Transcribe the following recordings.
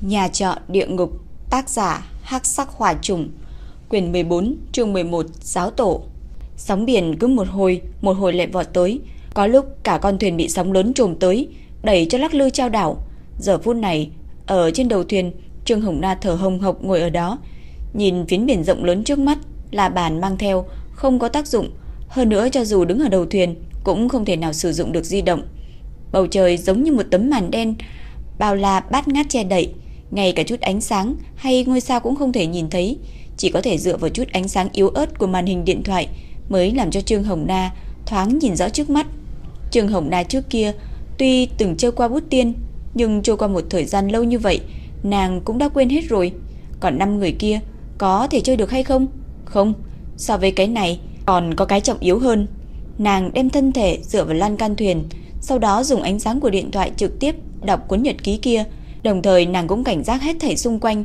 Nhà trọ địa ngục, tác giả Hắc Sắc Hỏa Trùng, quyển 14, chương 11, giáo tổ. Sóng biển cứ một hồi, một hồi lại vọt tới, có lúc cả con thuyền bị sóng lớn trùm tới, đẩy cho lắc lư trao đảo. Giờ phút này, ở trên đầu thuyền, Trương Hồng Na thở hồng hộc ngồi ở đó, nhìn phiến biển rộng lớn trước mắt, là bàn mang theo, không có tác dụng, hơn nữa cho dù đứng ở đầu thuyền cũng không thể nào sử dụng được di động. Bầu trời giống như một tấm màn đen, bao la bát ngát che đậy, ngay cả chút ánh sáng hay ngôi sao cũng không thể nhìn thấy, chỉ có thể dựa vào chút ánh sáng yếu ớt của màn hình điện thoại mới làm cho Trương Hồng Na thoáng nhìn rõ trước mắt. Trương Hồng Na trước kia tuy từng chơi qua bút tiên, nhưng trôi qua một thời gian lâu như vậy, nàng cũng đã quên hết rồi. Còn năm người kia có thể chơi được hay không? Không, so với cái này còn có cái trọng yếu hơn. Nàng đem thân thể dựa vào lan can thuyền, sau đó dùng ánh sáng của điện thoại trực tiếp đọc cuốn nhật ký kia, Đồng thời nàng cũng cảnh giác hết thảy xung quanh,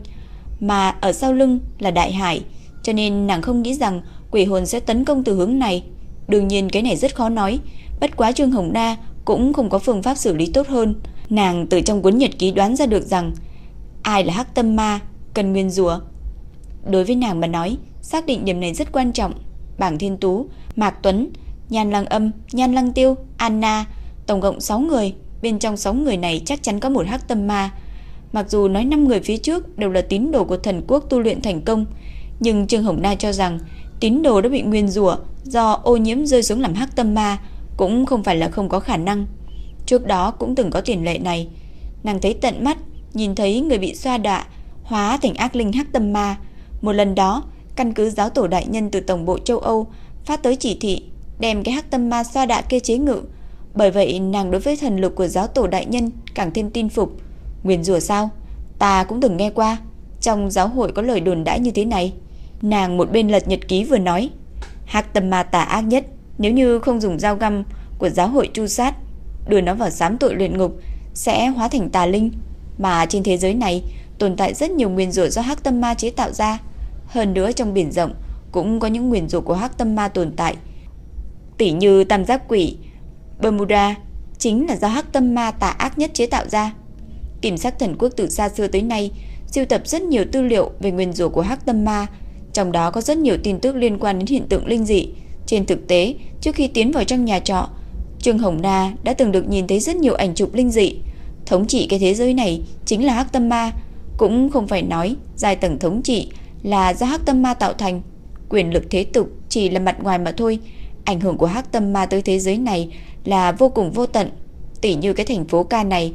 mà ở sau lưng là đại hải, cho nên nàng không nghĩ rằng quỷ hồn sẽ tấn công từ hướng này. Đương nhiên cái này rất khó nói, bất quá Trương Hồng Na cũng không có phương pháp xử lý tốt hơn. Nàng từ trong cuốn nhật ký đoán ra được rằng ai là hắc tâm ma, cần nguyên rùa. Đối với nàng mà nói, xác định điểm này rất quan trọng. Bảng Thiên Tú, Mạc Tuấn, Nhan Lăng Âm, Nhan Lăng Tiêu, Anna, tổng cộng 6 người, bên trong 6 người này chắc chắn có một hắc tâm ma. Mặc dù nói 5 người phía trước đều là tín đồ của thần quốc tu luyện thành công, nhưng Trương Hồng Na cho rằng tín đồ đã bị nguyên rủa do ô nhiễm rơi xuống làm hắc tâm ma cũng không phải là không có khả năng. Trước đó cũng từng có tiền lệ này. Nàng thấy tận mắt, nhìn thấy người bị xoa đọa hóa thành ác linh hắc tâm ma. Một lần đó, căn cứ giáo tổ đại nhân từ tổng bộ châu Âu phát tới chỉ thị đem cái hắc tâm ma xoa đạ kia chế ngự. Bởi vậy nàng đối với thần lực của giáo tổ đại nhân càng thêm tin phục. Nguyền rủa sao? Ta cũng từng nghe qua, trong giáo hội có lời đồn đãi như thế này. Nàng một bên lật nhật ký vừa nói, Hắc tâm ma tà ác nhất, nếu như không dùng dao găm của giáo hội chu sát, đưa nó vào giám tội luyện ngục sẽ hóa thành tà linh, mà trên thế giới này tồn tại rất nhiều nguyên rủa do hắc tâm ma chế tạo ra. Hơn nữa trong biển rộng cũng có những nguyên rủa của hắc tâm ma tồn tại. Tỷ như tam giác quỷ, Bermuda chính là do hắc tâm ma tà ác nhất chế tạo ra. Kiểm sát thần quốc từ xa xưa tới nay siêu tập rất nhiều tư liệu về nguyên rủa của Hắc Tâm Ma, trong đó có rất nhiều tin tức liên quan đến hiện tượng linh dị. Trên thực tế, trước khi tiến vào trong nhà trọ, Trương Hồng Na đã từng được nhìn thấy rất nhiều ảnh chụp linh dị. Thống trị cái thế giới này chính là Hắc Tâm Ma, cũng không phải nói giai tầng thống trị là do Hắc Tâm Ma tạo thành, quyền lực thế tục chỉ là mặt ngoài mà thôi. Ảnh hưởng của Hắc Tâm Ma tới thế giới này là vô cùng vô tận. Tỉ như cái thành phố ca này,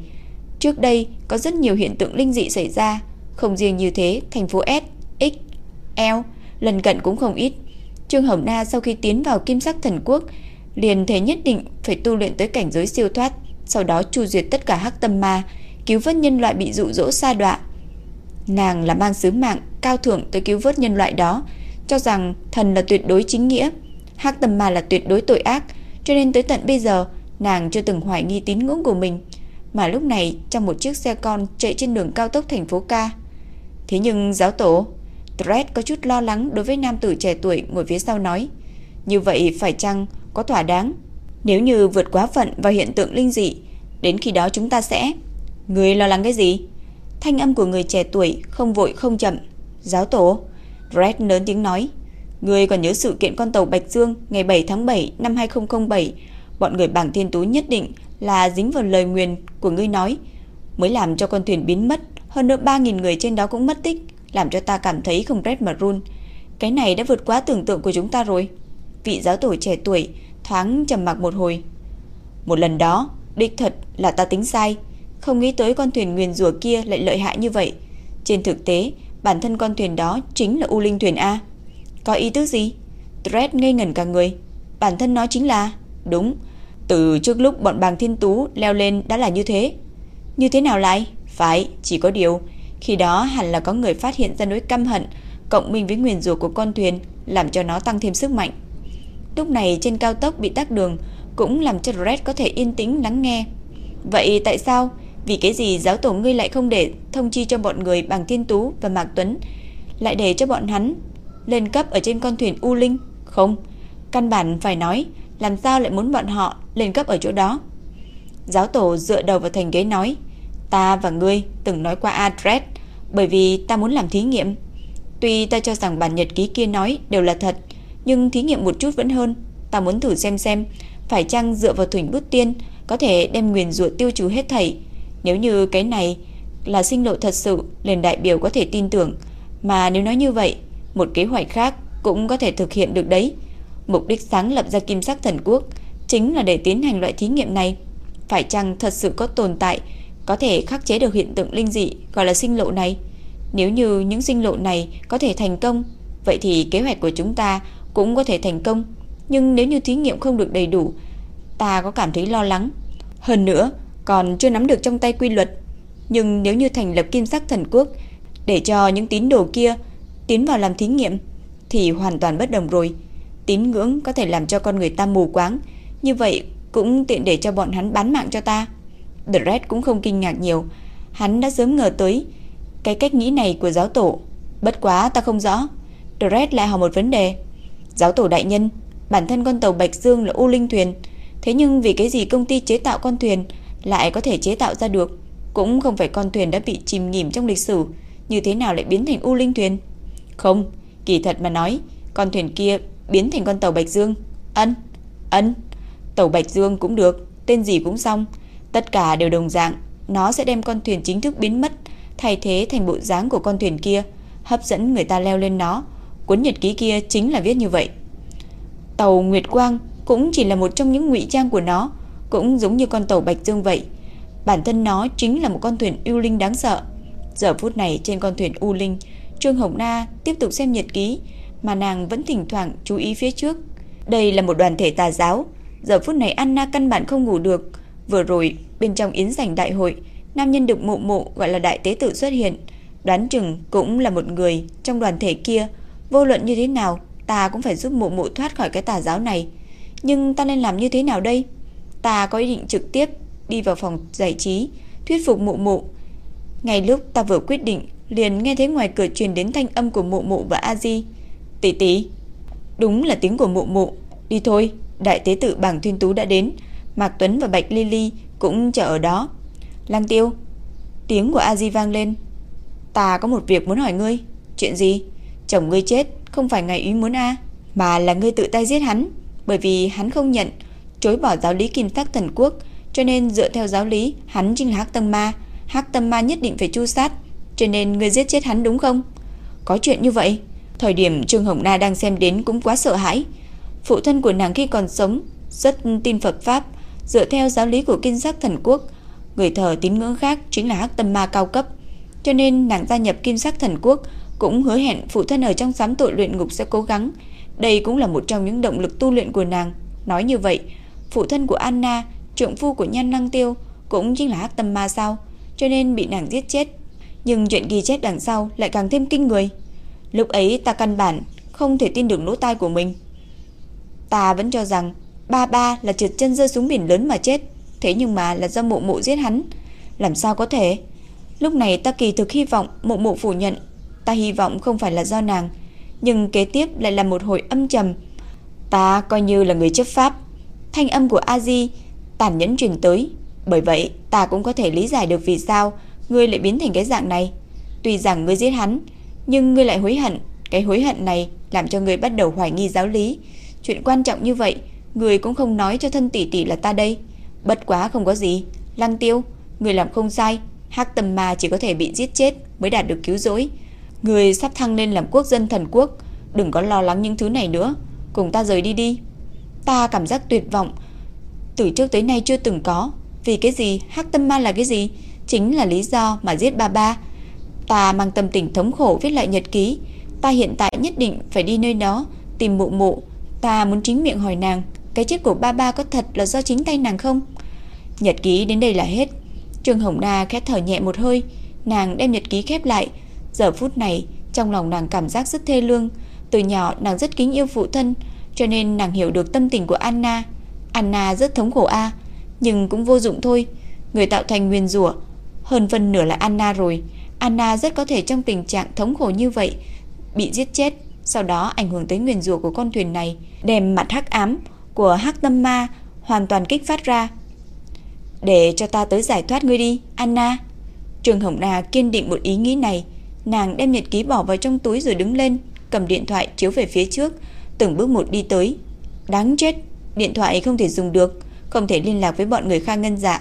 Trước đây có rất nhiều hiện tượng linh dị xảy ra, không riêng như thế, thành phố S, X, L lần cận cũng không ít. Trương Hồng Na sau khi tiến vào Kim Sắc Thần Quốc, liền thế nhất định phải tu luyện tới cảnh giới siêu thoát, sau đó chu duyệt tất cả hắc tâm ma, cứu vớt nhân loại bị dụ dỗ sa đọa. Nàng là mang sứ mạng cao thượng tới cứu vớt nhân loại đó, cho rằng thần là tuyệt đối chính nghĩa, hắc tâm ma là tuyệt đối tội ác, cho nên tới tận bây giờ nàng chưa từng hoài nghi tín ngưỡng của mình. Mà lúc này trong một chiếc xe con chạy trên đường cao tốc thành phố Ca. Thế nhưng giáo tổ, Dredd có chút lo lắng đối với nam tử trẻ tuổi ngồi phía sau nói. Như vậy phải chăng có thỏa đáng? Nếu như vượt quá phận vào hiện tượng linh dị, đến khi đó chúng ta sẽ... Người lo lắng cái gì? Thanh âm của người trẻ tuổi không vội không chậm. Giáo tổ, Dredd lớn tiếng nói. Người còn nhớ sự kiện con tàu Bạch Dương ngày 7 tháng 7 năm 2007, bọn người bảng thiên tú nhất định là dính vào lời nguyền của ngươi nói, mới làm cho con thuyền biến mất, hơn nữa 3000 người trên đó cũng mất tích, làm cho ta cảm thấy không rét mà run. Cái này đã vượt quá tưởng tượng của chúng ta rồi. Vị giáo tổ trẻ tuổi thoáng trầm mặc một hồi. Một lần đó, đích thật là ta tính sai, không nghĩ tới con thuyền nguyền rủa kia lại lợi hại như vậy. Trên thực tế, bản thân con thuyền đó chính là U Linh thuyền A. Có ý tứ gì? Dredd ngây ngẩn cả người. Bản thân nó chính là... Đúng, từ trước lúc bọn bàng thiên tú leo lên đã là như thế. Như thế nào lại? Phải, chỉ có điều, khi đó hẳn là có người phát hiện ra nỗi căm hận cộng minh với nguyền rủa của con thuyền làm cho nó tăng thêm sức mạnh. Lúc này trên cao tốc bị tắc đường cũng làm cho Red có thể yên tĩnh lắng nghe. Vậy tại sao? Vì cái gì giáo tổ ngươi lại không để thông chi cho bọn người bằng Thiên Tú và Mạc Tuấn lại để cho bọn hắn lên cấp ở trên con thuyền U Linh? Không, căn bản phải nói làm sao lại muốn bọn họ lên cấp ở chỗ đó. Giáo tổ dựa đầu vào thành ghế nói, Ta và ngươi từng nói qua address bởi vì ta muốn làm thí nghiệm. Tuy ta cho rằng bản nhật ký kia nói đều là thật, nhưng thí nghiệm một chút vẫn hơn. Ta muốn thử xem xem phải chăng dựa vào thủy bút tiên có thể đem nguyền rủa tiêu trừ hết thảy. Nếu như cái này là sinh lộ thật sự, liền đại biểu có thể tin tưởng, mà nếu nói như vậy, một kế hoạch khác cũng có thể thực hiện được đấy. Mục đích sáng lập ra Kim Sắc Thần Quốc chính là để tiến hành loại thí nghiệm này. Phải chăng thật sự có tồn tại có thể khắc chế được hiện tượng linh dị gọi là sinh lộ này? Nếu như những sinh lộ này có thể thành công, vậy thì kế hoạch của chúng ta cũng có thể thành công. Nhưng nếu như thí nghiệm không được đầy đủ, ta có cảm thấy lo lắng. Hơn nữa, còn chưa nắm được trong tay quy luật. Nhưng nếu như thành lập kim sắc thần quốc, để cho những tín đồ kia tiến vào làm thí nghiệm, thì hoàn toàn bất đồng rồi. Tín ngưỡng có thể làm cho con người ta mù quáng, như vậy cũng tiện để cho bọn hắn bán mạng cho ta. The Red cũng không kinh ngạc nhiều, hắn đã sớm ngờ tới cái cách nghĩ này của giáo tổ. Bất quá ta không rõ. The Red lại hỏi một vấn đề. Giáo tổ đại nhân, bản thân con tàu Bạch Dương là U Linh thuyền, thế nhưng vì cái gì công ty chế tạo con thuyền lại có thể chế tạo ra được? Cũng không phải con thuyền đã bị chìm nghỉm trong lịch sử, như thế nào lại biến thành U Linh thuyền? Không, kỳ thật mà nói, con thuyền kia biến thành con tàu Bạch Dương. Ân, ân, tàu Bạch Dương cũng được, tên gì cũng xong, tất cả đều đồng dạng, nó sẽ đem con thuyền chính thức biến mất, thay thế thành bộ dáng của con thuyền kia, hấp dẫn người ta leo lên nó. Cuốn nhật ký kia chính là viết như vậy. Tàu Nguyệt Quang cũng chỉ là một trong những ngụy trang của nó, cũng giống như con tàu Bạch Dương vậy. Bản thân nó chính là một con thuyền ưu Linh đáng sợ. Giờ phút này trên con thuyền U Linh, Trương Hồng Na tiếp tục xem nhật ký, mà nàng vẫn thỉnh thoảng chú ý phía trước. Đây là một đoàn thể tà giáo, giờ phút này Anna căn bản không ngủ được. Vừa rồi, bên trong yến sảnh đại hội, nam nhân được mụ mụ gọi là đại tế tự xuất hiện, đoán chừng cũng là một người trong đoàn thể kia, vô luận như thế nào, ta cũng phải giúp mụ mụ thoát khỏi cái tà giáo này. Nhưng ta nên làm như thế nào đây? Ta có ý định trực tiếp đi vào phòng giải trí, thuyết phục mụ mụ. Ngay lúc ta vừa quyết định, liền nghe thấy ngoài cửa truyền đến thanh âm của mụ mụ và A Di. Tỷ tỷ. Đúng là tiếng của mụ mụ. Đi thôi, đại tế tử bảng Thuyên tú đã đến, Mạc Tuấn và Bạch Lily cũng chờ ở đó. Lăng Tiêu, tiếng của A Di vang lên. Ta có một việc muốn hỏi ngươi. Chuyện gì? Chồng ngươi chết không phải ngày ý muốn a, mà là ngươi tự tay giết hắn, bởi vì hắn không nhận, chối bỏ giáo lý Kim Sắc Thần Quốc, cho nên dựa theo giáo lý, hắn chính là Hắc Tâm Ma, Hắc Tâm Ma nhất định phải chu sát, cho nên ngươi giết chết hắn đúng không? Có chuyện như vậy? Thời điểm Trương Hồng Na đang xem đến cũng quá sợ hãi. Phụ thân của nàng khi còn sống rất tin Phật pháp, dựa theo giáo lý của Kim Sắc Thần Quốc, người thờ tín ngưỡng khác chính là Hắc Tâm Ma cao cấp, cho nên nàng gia nhập Kim Sắc Thần Quốc cũng hứa hẹn phụ thân ở trong giám tội luyện ngục sẽ cố gắng. Đây cũng là một trong những động lực tu luyện của nàng. Nói như vậy, phụ thân của Anna, trượng phu của Nhan Năng Tiêu cũng chính là Hắc Tâm Ma sao, cho nên bị nàng giết chết. Nhưng chuyện ghi chết đằng sau lại càng thêm kinh người. Lúc ấy ta căn bản không thể tin được lỗ tai của mình. Ta vẫn cho rằng ba ba là trượt chân rơi xuống biển lớn mà chết, thế nhưng mà là do mộ mộ giết hắn. Làm sao có thể? Lúc này ta kỳ thực hy vọng mộ mộ phủ nhận Ta hy vọng không phải là do nàng Nhưng kế tiếp lại là một hồi âm trầm Ta coi như là người chấp pháp Thanh âm của A-di Tàn nhẫn truyền tới Bởi vậy ta cũng có thể lý giải được vì sao Ngươi lại biến thành cái dạng này Tuy rằng ngươi giết hắn nhưng ngươi lại hối hận. Cái hối hận này làm cho ngươi bắt đầu hoài nghi giáo lý. Chuyện quan trọng như vậy Ngươi cũng không nói cho thân tỷ tỷ là ta đây. Bất quá không có gì. Lăng tiêu Ngươi làm không sai. Hắc tâm ma chỉ có thể bị giết chết Mới đạt được cứu rỗi. Người sắp thăng lên làm quốc dân thần quốc. Đừng có lo lắng những thứ này nữa. Cùng ta rời đi đi. Ta cảm giác tuyệt vọng. Từ trước tới nay chưa từng có. Vì cái gì? Hắc tâm ma là cái gì? Chính là lý do mà giết ba ba. Ta mang tâm tình thống khổ viết lại nhật ký. Ta hiện tại nhất định phải đi nơi đó, Tìm mụ mụ. Ta muốn chính miệng hỏi nàng, Cái chết của ba ba có thật là do chính tay nàng không? Nhật ký đến đây là hết. Trương Hồng Na khẽ thở nhẹ một hơi. Nàng đem nhật ký khép lại. Giờ phút này, Trong lòng nàng cảm giác rất thê lương. Từ nhỏ, nàng rất kính yêu phụ thân, Cho nên nàng hiểu được tâm tình của Anna. Anna rất thống khổ A, Nhưng cũng vô dụng thôi. Người tạo thành nguyên rủa, Hơn phần nửa là Anna rồi. Anna rất có thể trong tình trạng thống khổ như vậy Bị giết chết Sau đó ảnh hưởng tới nguyên rủa của con thuyền này Đem mặt hắc ám của hắc tâm ma Hoàn toàn kích phát ra. Để cho ta tới giải thoát ngươi đi Anna. Trương Hồng Na kiên định một ý nghĩ này, nàng đem nhật ký bỏ vào trong túi rồi đứng lên, cầm điện thoại chiếu về phía trước, từng bước một đi tới. Đáng chết, điện thoại không thể dùng được, không thể liên lạc với bọn người Kha Ngân Dạ,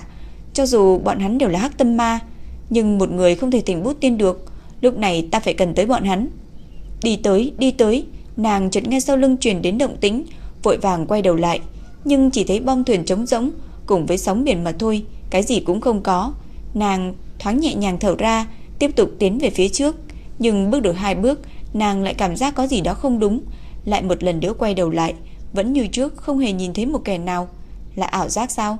cho dù bọn hắn đều là hắc tâm ma, nhưng một người không thể tỉnh bút tiên được, lúc này ta phải cần tới bọn hắn. Đi tới, đi tới, nàng chợt nghe sau lưng truyền đến động tĩnh, vội vàng quay đầu lại, nhưng chỉ thấy bong thuyền trống rỗng cùng với sóng biển mà thôi, cái gì cũng không có. Nàng thoáng nhẹ nhàng thở ra, tiếp tục tiến về phía trước, nhưng bước được hai bước, nàng lại cảm giác có gì đó không đúng, lại một lần nữa quay đầu lại, vẫn như trước không hề nhìn thấy một kẻ nào, là ảo giác sao?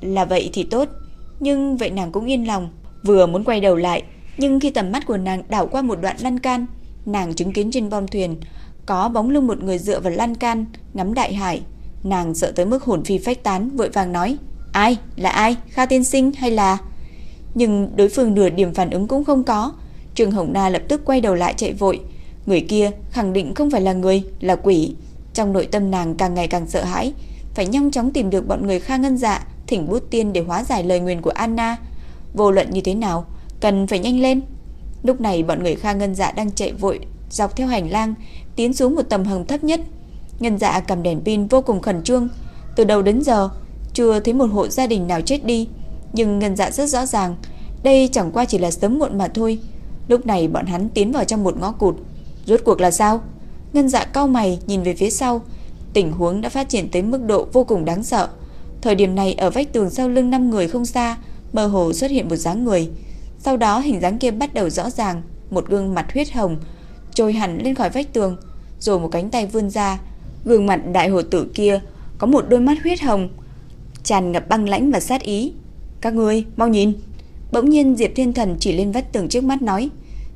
Là vậy thì tốt, nhưng vậy nàng cũng yên lòng, vừa muốn quay đầu lại, nhưng khi tầm mắt của nàng đảo qua một đoạn lan can, nàng chứng kiến trên bom thuyền có bóng lưng một người dựa vào lan can, ngắm đại hải. Nàng sợ tới mức hồn phi phách tán, vội vàng nói: "Ai? Là ai? Kha tiên sinh hay là?" Nhưng đối phương nửa điểm phản ứng cũng không có. Trương Hồng Na lập tức quay đầu lại chạy vội. Người kia khẳng định không phải là người, là quỷ. Trong nội tâm nàng càng ngày càng sợ hãi, phải nhanh chóng tìm được bọn người Kha Ngân Dạ, thỉnh bút tiên để hóa giải lời nguyền của Anna. Vô luận như thế nào, cần phải nhanh lên. Lúc này bọn người Kha Ngân Dạ đang chạy vội dọc theo hành lang, tiến xuống một tầm hầm thấp nhất. Ngân Dạ cầm đèn pin vô cùng khẩn trương, từ đầu đến giờ chưa thấy một hộ gia đình nào chết đi, nhưng Ngân Dạ rất rõ ràng, đây chẳng qua chỉ là sớm muộn mà thôi. Lúc này bọn hắn tiến vào trong một ngõ cụt. Rốt cuộc là sao? Ngân Dạ cau mày nhìn về phía sau, tình huống đã phát triển tới mức độ vô cùng đáng sợ. Thời điểm này ở vách tường sau lưng năm người không xa, mơ hồ xuất hiện một dáng người. Sau đó hình dáng kia bắt đầu rõ ràng, một gương mặt huyết hồng trôi hẳn lên khỏi vách tường, rồi một cánh tay vươn ra. Gương mặt đại hồ tử kia có một đôi mắt huyết hồng, tràn ngập băng lãnh và sát ý. "Các ngươi, mau nhìn." Bỗng nhiên Diệp Thiên Thần chỉ lên vách tường trước mắt nói,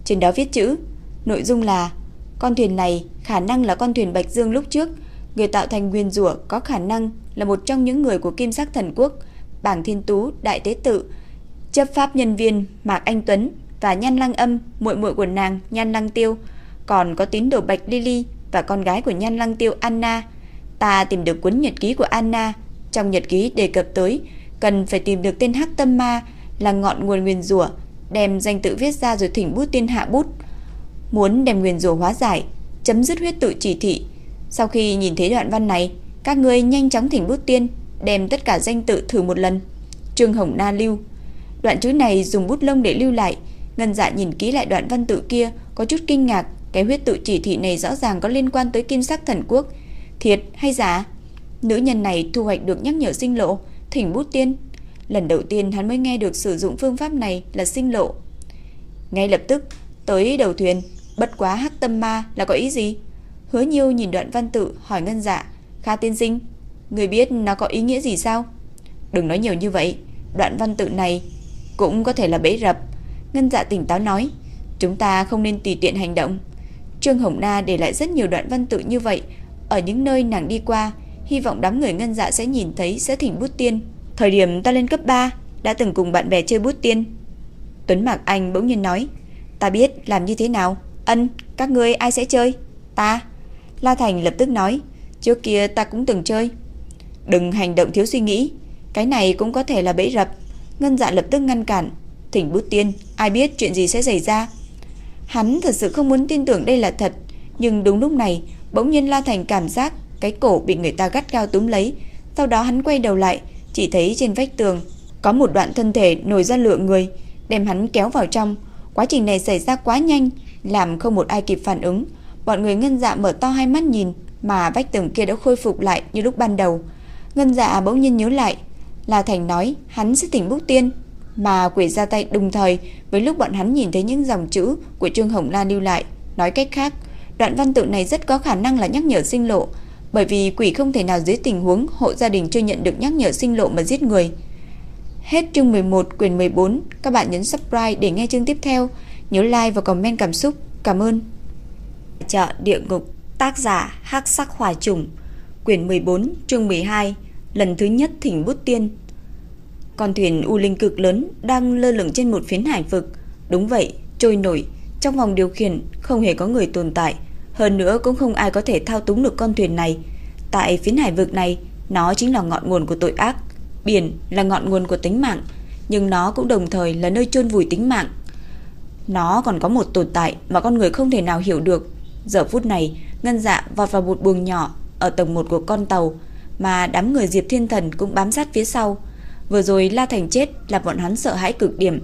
trên đó viết chữ, nội dung là con thuyền này khả năng là con thuyền Bạch Dương lúc trước, người tạo thành nguyên rủa có khả năng là một trong những người của Kim Sắc Thần Quốc, Bảng Thiên Tú, Đại Tế Tự, chấp pháp nhân viên Mạc Anh Tuấn và Nhan Lăng Âm, muội muội của nàng Nhan Lăng Tiêu, còn có tín đồ Bạch Lily và con gái của Nhan Lăng Tiêu Anna. Ta tìm được cuốn nhật ký của Anna, trong nhật ký đề cập tới cần phải tìm được tên Hắc Tâm Ma là ngọn nguồn nguyên rủa, đem danh tự viết ra rồi thỉnh bút tiên hạ bút. Muốn đem nguyên rủa hóa giải, chấm dứt huyết tự chỉ thị. Sau khi nhìn thấy đoạn văn này, các ngươi nhanh chóng thỉnh bút tiên, đem tất cả danh tự thử một lần. Trương Hồng Na lưu. Đoạn chữ này dùng bút lông để lưu lại, Ngân Dạ nhìn kỹ lại đoạn văn tự kia, có chút kinh ngạc, cái huyết tự chỉ thị này rõ ràng có liên quan tới Kim Sắc Thần Quốc, thiệt hay giả? Nữ nhân này thu hoạch được nhắc nhở sinh lộ, thỉnh bút tiên. Lần đầu tiên hắn mới nghe được sử dụng phương pháp này là sinh lộ. Ngay lập tức, tới đầu thuyền, bất quá hắc tâm ma là có ý gì? Hứa Nhiêu nhìn đoạn văn tự hỏi Ngân Dạ, "Kha tiên sinh, người biết nó có ý nghĩa gì sao?" "Đừng nói nhiều như vậy, đoạn văn tự này cũng có thể là bẫy rập." Ngân Dạ tỉnh táo nói, "Chúng ta không nên tùy tiện hành động." Trương Hồng Na để lại rất nhiều đoạn văn tự như vậy ở những nơi nàng đi qua, hy vọng đám người Ngân Dạ sẽ nhìn thấy sẽ thỉnh bút tiên. Thời điểm ta lên cấp 3, đã từng cùng bạn bè chơi bút tiên. Tuấn Mạc Anh bỗng nhiên nói, ta biết làm như thế nào. Ân, các ngươi ai sẽ chơi? Ta. La Thành lập tức nói, trước kia ta cũng từng chơi. Đừng hành động thiếu suy nghĩ, cái này cũng có thể là bẫy rập. Ngân Dạ lập tức ngăn cản, thỉnh bút tiên, ai biết chuyện gì sẽ xảy ra. Hắn thật sự không muốn tin tưởng đây là thật, nhưng đúng lúc này, bỗng nhiên La Thành cảm giác cái cổ bị người ta gắt gao túm lấy, sau đó hắn quay đầu lại, chỉ thấy trên vách tường có một đoạn thân thể nổi ra lửa người, đem hắn kéo vào trong. Quá trình này xảy ra quá nhanh, làm không một ai kịp phản ứng. Bọn người ngân dạ mở to hai mắt nhìn, mà vách tường kia đã khôi phục lại như lúc ban đầu. Ngân dạ bỗng nhiên nhớ lại, La Thành nói hắn sẽ tỉnh bút tiên, mà quỷ ra tay đồng thời với lúc bọn hắn nhìn thấy những dòng chữ của Trương Hồng Lan lưu lại. Nói cách khác, đoạn văn tự này rất có khả năng là nhắc nhở sinh lộ, bởi vì quỷ không thể nào dưới tình huống hộ gia đình chưa nhận được nhắc nhở sinh lộ mà giết người. Hết chương 11 quyển 14, các bạn nhấn subscribe để nghe chương tiếp theo, nhớ like và comment cảm xúc. Cảm ơn. Chợ địa ngục, tác giả Hắc Sắc Hỏa Trùng, quyển 14, chương 12, lần thứ nhất thỉnh bút tiên. Con thuyền u linh cực lớn đang lơ lửng trên một phiến hải vực, đúng vậy, trôi nổi, trong vòng điều khiển không hề có người tồn tại, hơn nữa cũng không ai có thể thao túng được con thuyền này. Tại phiến hải vực này, nó chính là ngọn nguồn của tội ác, biển là ngọn nguồn của tính mạng. nhưng nó cũng đồng thời là nơi chôn vùi tính mạng. Nó còn có một tồn tại mà con người không thể nào hiểu được. Giờ phút này, Ngân Dạ vọt vào một buồng nhỏ ở tầng 1 của con tàu, mà đám người Diệp Thiên Thần cũng bám sát phía sau. Vừa rồi La Thành chết là bọn hắn sợ hãi cực điểm.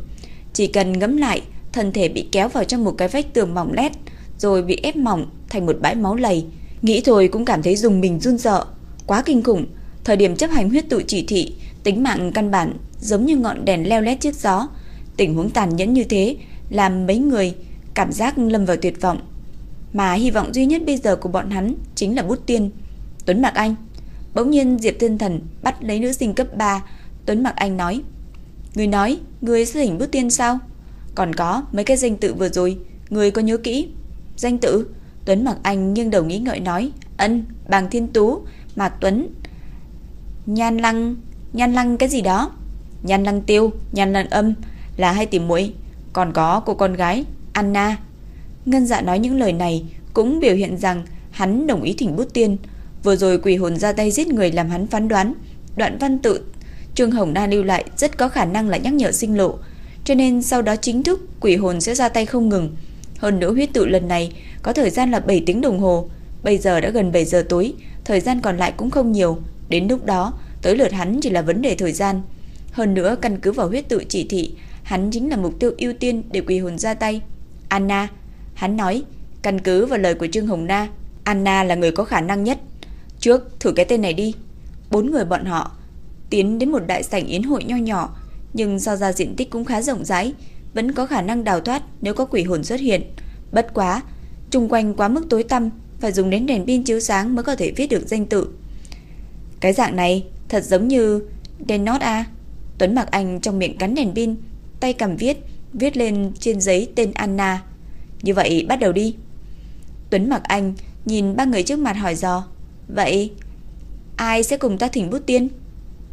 Chỉ cần ngấm lại, thân thể bị kéo vào trong một cái vách tường mỏng lét, rồi bị ép mỏng thành một bãi máu lầy. Nghĩ thôi cũng cảm thấy dùng mình run sợ, quá kinh khủng. Thời điểm chấp hành huyết tụ chỉ thị, tính mạng căn bản giống như ngọn đèn leo lét trước gió. Tình huống tàn nhẫn như thế làm mấy người cảm giác lâm vào tuyệt vọng. Mà hy vọng duy nhất bây giờ của bọn hắn chính là bút tiên. Tuấn Mạc Anh. Bỗng nhiên Diệp Thiên Thần bắt lấy nữ sinh cấp 3, Tuấn Mạc Anh nói: "Người nói, người sẽ hình bút tiên sao? Còn có mấy cái danh tự vừa rồi, người có nhớ kỹ?" Danh tự? Tuấn Mạc Anh nghiêng đầu nghĩ ngợi nói: "Ân, Bàng Thiên Tú, Mạc Tuấn, Nhan Lăng, Nhan Lăng cái gì đó? Nhan Lăng Tiêu, Nhan Lăng Âm là hai tỷ muội, còn có cô con gái Anna." Ngân Dạ nói những lời này cũng biểu hiện rằng hắn đồng ý thỉnh bút tiên. Vừa rồi quỷ hồn ra tay giết người làm hắn phán đoán, đoạn văn tự Trương Hồng Đa lưu lại rất có khả năng là nhắc nhở sinh lộ, cho nên sau đó chính thức quỷ hồn sẽ ra tay không ngừng. Hơn nữa huyết tự lần này có thời gian là 7 tiếng đồng hồ, bây giờ đã gần 7 giờ tối, thời gian còn lại cũng không nhiều, đến lúc đó tới lượt hắn chỉ là vấn đề thời gian. Hơn nữa căn cứ vào huyết tự chỉ thị, hắn chính là mục tiêu ưu tiên để quỷ hồn ra tay. Anna, hắn nói, căn cứ vào lời của Trương Hồng Na, Anna là người có khả năng nhất. Trước thử cái tên này đi. Bốn người bọn họ tiến đến một đại sảnh yến hội nho nhỏ, nhưng do ra diện tích cũng khá rộng rãi, vẫn có khả năng đào thoát nếu có quỷ hồn xuất hiện. Bất quá, chung quanh quá mức tối tăm, phải dùng đến đèn pin chiếu sáng mới có thể viết được danh tự. Cái dạng này thật giống như đèn nót a. Tuấn Mặc Anh trong miệng cắn đèn pin, tay cầm viết, viết lên trên giấy tên Anna. Như vậy bắt đầu đi. Tuấn Mặc Anh nhìn ba người trước mặt hỏi dò, "Vậy ai sẽ cùng ta thỉnh bút tiên?"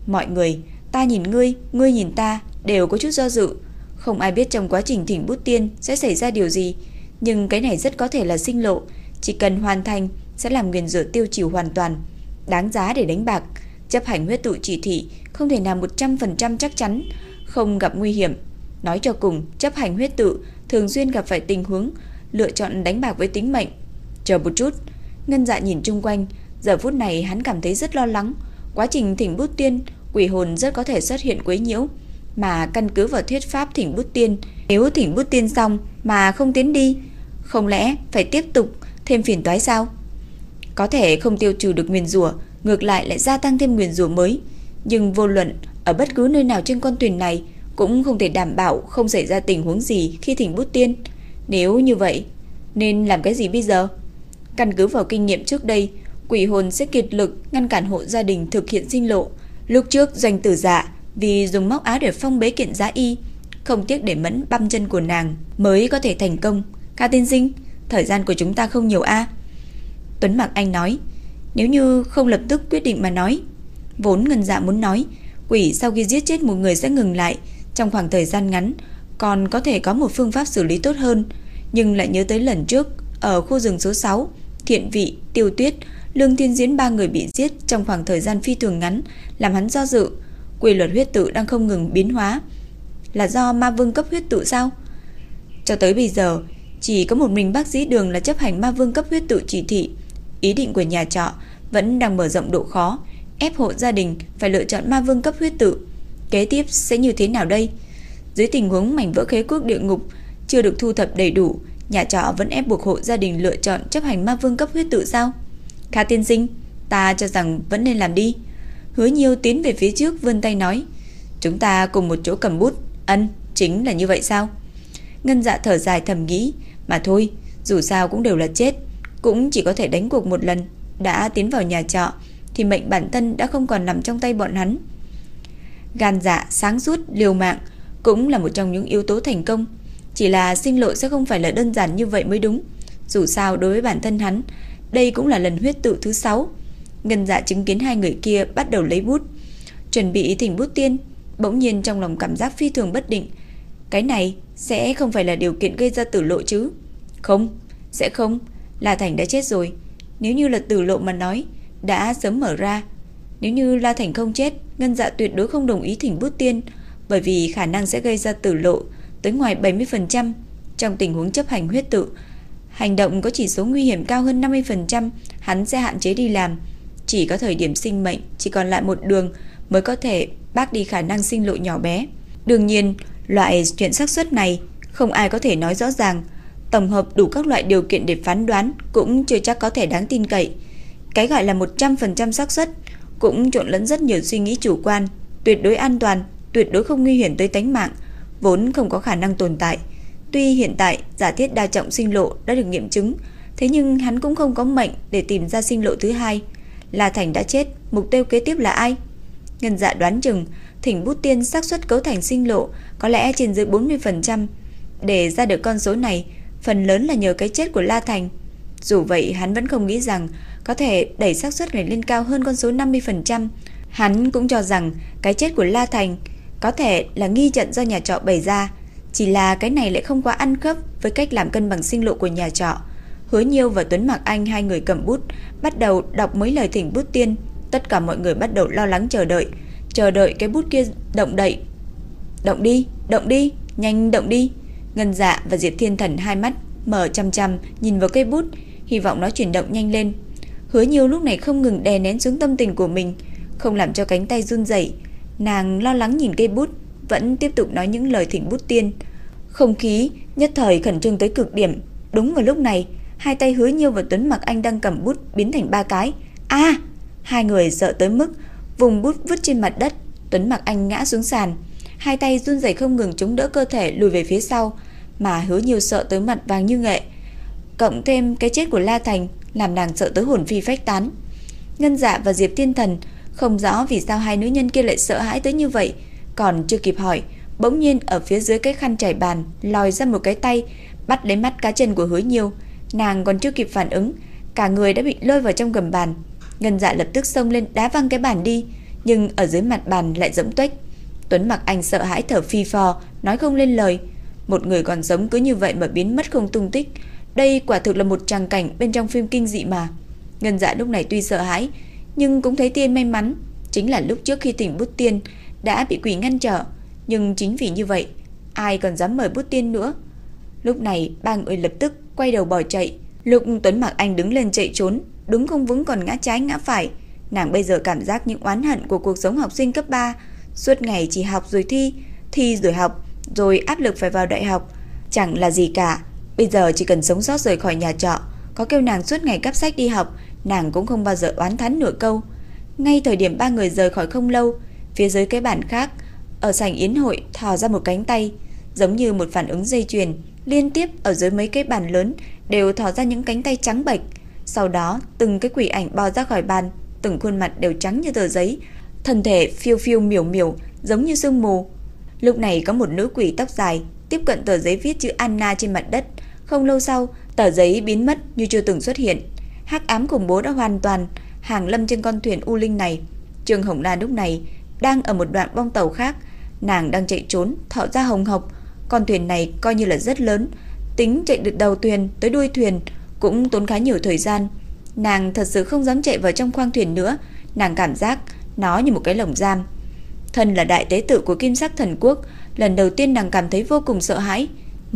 Mọi người, ta nhìn ngươi, ngươi nhìn ta, đều có chút do dự. Không ai biết trong quá trình thỉnh bút tiên sẽ xảy ra điều gì, nhưng cái này rất có thể là sinh lộ, chỉ cần hoàn thành sẽ làm nguyền rủa tiêu chịu hoàn toàn, đáng giá để đánh bạc. Chấp hành huyết tụ chỉ thị không thể nào 100% chắc chắn, không gặp nguy hiểm. Nói cho cùng, chấp hành huyết tự thường xuyên gặp phải tình huống lựa chọn đánh bạc với tính mệnh. Chờ một chút, Ngân Dạ nhìn chung quanh, giờ phút này hắn cảm thấy rất lo lắng, quá trình thỉnh bút tiên quỷ hồn rất có thể xuất hiện quấy nhiễu, mà căn cứ vào thuyết pháp thỉnh bút tiên, nếu thỉnh bút tiên xong mà không tiến đi, không lẽ phải tiếp tục thêm phiền toái sao? Có thể không tiêu trừ được nguyền rủa, ngược lại lại gia tăng thêm nguyền rủa mới, nhưng vô luận ở bất cứ nơi nào trên con thuyền này cũng không thể đảm bảo không xảy ra tình huống gì khi thỉnh bút tiên. Nếu như vậy, nên làm cái gì bây giờ? Căn cứ vào kinh nghiệm trước đây, quỷ hồn sẽ kiệt lực ngăn cản hộ gia đình thực hiện sinh lộ, Lúc trước doanh tử dạ vì dùng móc áo để phong bế kiện giá y, không tiếc để mẫn băm chân của nàng mới có thể thành công. Ca tiên sinh, thời gian của chúng ta không nhiều a. Tuấn Mạc Anh nói, nếu như không lập tức quyết định mà nói. Vốn ngân dạ muốn nói, quỷ sau khi giết chết một người sẽ ngừng lại trong khoảng thời gian ngắn, còn có thể có một phương pháp xử lý tốt hơn, nhưng lại nhớ tới lần trước ở khu rừng số 6, Thiện Vị, Tiêu Tuyết Lương Thiên Diễn ba người bị giết trong khoảng thời gian phi thường ngắn, làm hắn do dự. Quy luật huyết tự đang không ngừng biến hóa, là do ma vương cấp huyết tự sao? Cho tới bây giờ, chỉ có một mình bác sĩ Đường là chấp hành ma vương cấp huyết tự chỉ thị. Ý định của nhà trọ vẫn đang mở rộng độ khó, ép hộ gia đình phải lựa chọn ma vương cấp huyết tự. Kế tiếp sẽ như thế nào đây? Dưới tình huống mảnh vỡ khế quốc địa ngục chưa được thu thập đầy đủ, nhà trọ vẫn ép buộc hộ gia đình lựa chọn chấp hành ma vương cấp huyết tự sao? Kha tiên sinh, ta cho rằng vẫn nên làm đi. Hứa Nhiêu tiến về phía trước vươn tay nói, chúng ta cùng một chỗ cầm bút, ân, chính là như vậy sao? Ngân dạ thở dài thầm nghĩ, mà thôi, dù sao cũng đều là chết, cũng chỉ có thể đánh cuộc một lần, đã tiến vào nhà trọ thì mệnh bản thân đã không còn nằm trong tay bọn hắn. Gan dạ, sáng suốt, liều mạng cũng là một trong những yếu tố thành công, chỉ là sinh lộ sẽ không phải là đơn giản như vậy mới đúng. Dù sao đối với bản thân hắn, đây cũng là lần huyết tự thứ 6. Ngân dạ chứng kiến hai người kia bắt đầu lấy bút, chuẩn bị thỉnh bút tiên, bỗng nhiên trong lòng cảm giác phi thường bất định. Cái này sẽ không phải là điều kiện gây ra tử lộ chứ? Không, sẽ không. La Thành đã chết rồi. Nếu như là tử lộ mà nói, đã sớm mở ra. Nếu như La Thành không chết, Ngân dạ tuyệt đối không đồng ý thỉnh bút tiên. bởi vì khả năng sẽ gây ra tử lộ tới ngoài 70%. Trong tình huống chấp hành huyết tự, hành động có chỉ số nguy hiểm cao hơn 50%, hắn sẽ hạn chế đi làm. Chỉ có thời điểm sinh mệnh chỉ còn lại một đường mới có thể bác đi khả năng sinh lộ nhỏ bé. Đương nhiên, loại chuyện xác suất này không ai có thể nói rõ ràng, tổng hợp đủ các loại điều kiện để phán đoán cũng chưa chắc có thể đáng tin cậy. Cái gọi là 100% xác suất cũng trộn lẫn rất nhiều suy nghĩ chủ quan, tuyệt đối an toàn, tuyệt đối không nguy hiểm tới tính mạng, vốn không có khả năng tồn tại. Tuy hiện tại giả thiết đa trọng sinh lộ đã được nghiệm chứng, thế nhưng hắn cũng không có mệnh để tìm ra sinh lộ thứ hai. La Thành đã chết, mục tiêu kế tiếp là ai? Ngân dạ đoán chừng, thỉnh bút tiên xác suất cấu thành sinh lộ có lẽ trên dưới 40%. Để ra được con số này, phần lớn là nhờ cái chết của La Thành. Dù vậy, hắn vẫn không nghĩ rằng có thể đẩy xác suất này lên cao hơn con số 50%. Hắn cũng cho rằng cái chết của La Thành có thể là nghi trận do nhà trọ bày ra, chỉ là cái này lại không quá ăn khớp với cách làm cân bằng sinh lộ của nhà trọ. Hứa Nhiêu và Tuấn Mạc Anh hai người cầm bút, bắt đầu đọc mấy lời thỉnh bút tiên. Tất cả mọi người bắt đầu lo lắng chờ đợi, chờ đợi cái bút kia động đậy. Động đi, động đi, nhanh động đi. Ngân Dạ và Diệp Thiên Thần hai mắt mở chăm chăm nhìn vào cây bút, hy vọng nó chuyển động nhanh lên. Hứa Nhiêu lúc này không ngừng đè nén xuống tâm tình của mình, không làm cho cánh tay run rẩy. Nàng lo lắng nhìn cây bút, vẫn tiếp tục nói những lời thỉnh bút tiên. Không khí nhất thời khẩn trương tới cực điểm. Đúng vào lúc này, hai tay Hứa Nhiêu và Tuấn Mặc Anh đang cầm bút biến thành ba cái. A! hai người sợ tới mức vùng bút vứt trên mặt đất, Tuấn Mặc Anh ngã xuống sàn, hai tay run rẩy không ngừng chống đỡ cơ thể lùi về phía sau, mà Hứa Nhiêu sợ tới mặt vàng như nghệ. Cộng thêm cái chết của La Thành làm nàng sợ tới hồn phi phách tán. Ngân Dạ và Diệp Tiên Thần không rõ vì sao hai nữ nhân kia lại sợ hãi tới như vậy, còn chưa kịp hỏi, bỗng nhiên ở phía dưới cái khăn trải bàn lòi ra một cái tay, bắt lấy mắt cá chân của Hứa Nhiêu. Nàng còn chưa kịp phản ứng, cả người đã bị lôi vào trong gầm bàn. Ngân Dạ lập tức xông lên đá văng cái bàn đi, nhưng ở dưới mặt bàn lại rỗng tuếch. Tuấn Mặc Anh sợ hãi thở phi phò, nói không lên lời. Một người còn sống cứ như vậy mà biến mất không tung tích, đây quả thực là một tràng cảnh bên trong phim kinh dị mà. Ngân Dạ lúc này tuy sợ hãi, nhưng cũng thấy tiên may mắn, chính là lúc trước khi tỉnh bút tiên đã bị quỷ ngăn trở, nhưng chính vì như vậy, ai còn dám mời bút tiên nữa. Lúc này, ba người lập tức quay đầu bỏ chạy. Lục Tuấn Mặc Anh đứng lên chạy trốn, đúng không vững còn ngã trái ngã phải. Nàng bây giờ cảm giác những oán hận của cuộc sống học sinh cấp 3, suốt ngày chỉ học rồi thi, thi rồi học, rồi áp lực phải vào đại học, chẳng là gì cả. Bây giờ chỉ cần sống sót rời khỏi nhà trọ, có kêu nàng suốt ngày cắp sách đi học, nàng cũng không bao giờ oán thán nửa câu. Ngay thời điểm ba người rời khỏi không lâu, phía dưới cái bàn khác, ở sảnh yến hội thò ra một cánh tay, giống như một phản ứng dây chuyền, liên tiếp ở dưới mấy cái bàn lớn đều thò ra những cánh tay trắng bệch. Sau đó, từng cái quỷ ảnh bò ra khỏi bàn, từng khuôn mặt đều trắng như tờ giấy, thân thể phiêu phiêu miểu miểu, giống như sương mù. Lúc này có một nữ quỷ tóc dài tiếp cận tờ giấy viết chữ Anna trên mặt đất. Không lâu sau, tờ giấy biến mất như chưa từng xuất hiện. Hắc ám khủng bố đã hoàn toàn hàng lâm trên con thuyền U Linh này. Trương Hồng Lan lúc này đang ở một đoạn bong tàu khác, nàng đang chạy trốn, thọ ra hồng hộc. Con thuyền này coi như là rất lớn, tính chạy được đầu thuyền tới đuôi thuyền cũng tốn khá nhiều thời gian. Nàng thật sự không dám chạy vào trong khoang thuyền nữa, nàng cảm giác nó như một cái lồng giam. Thân là đại tế tử của Kim Sắc Thần Quốc, lần đầu tiên nàng cảm thấy vô cùng sợ hãi.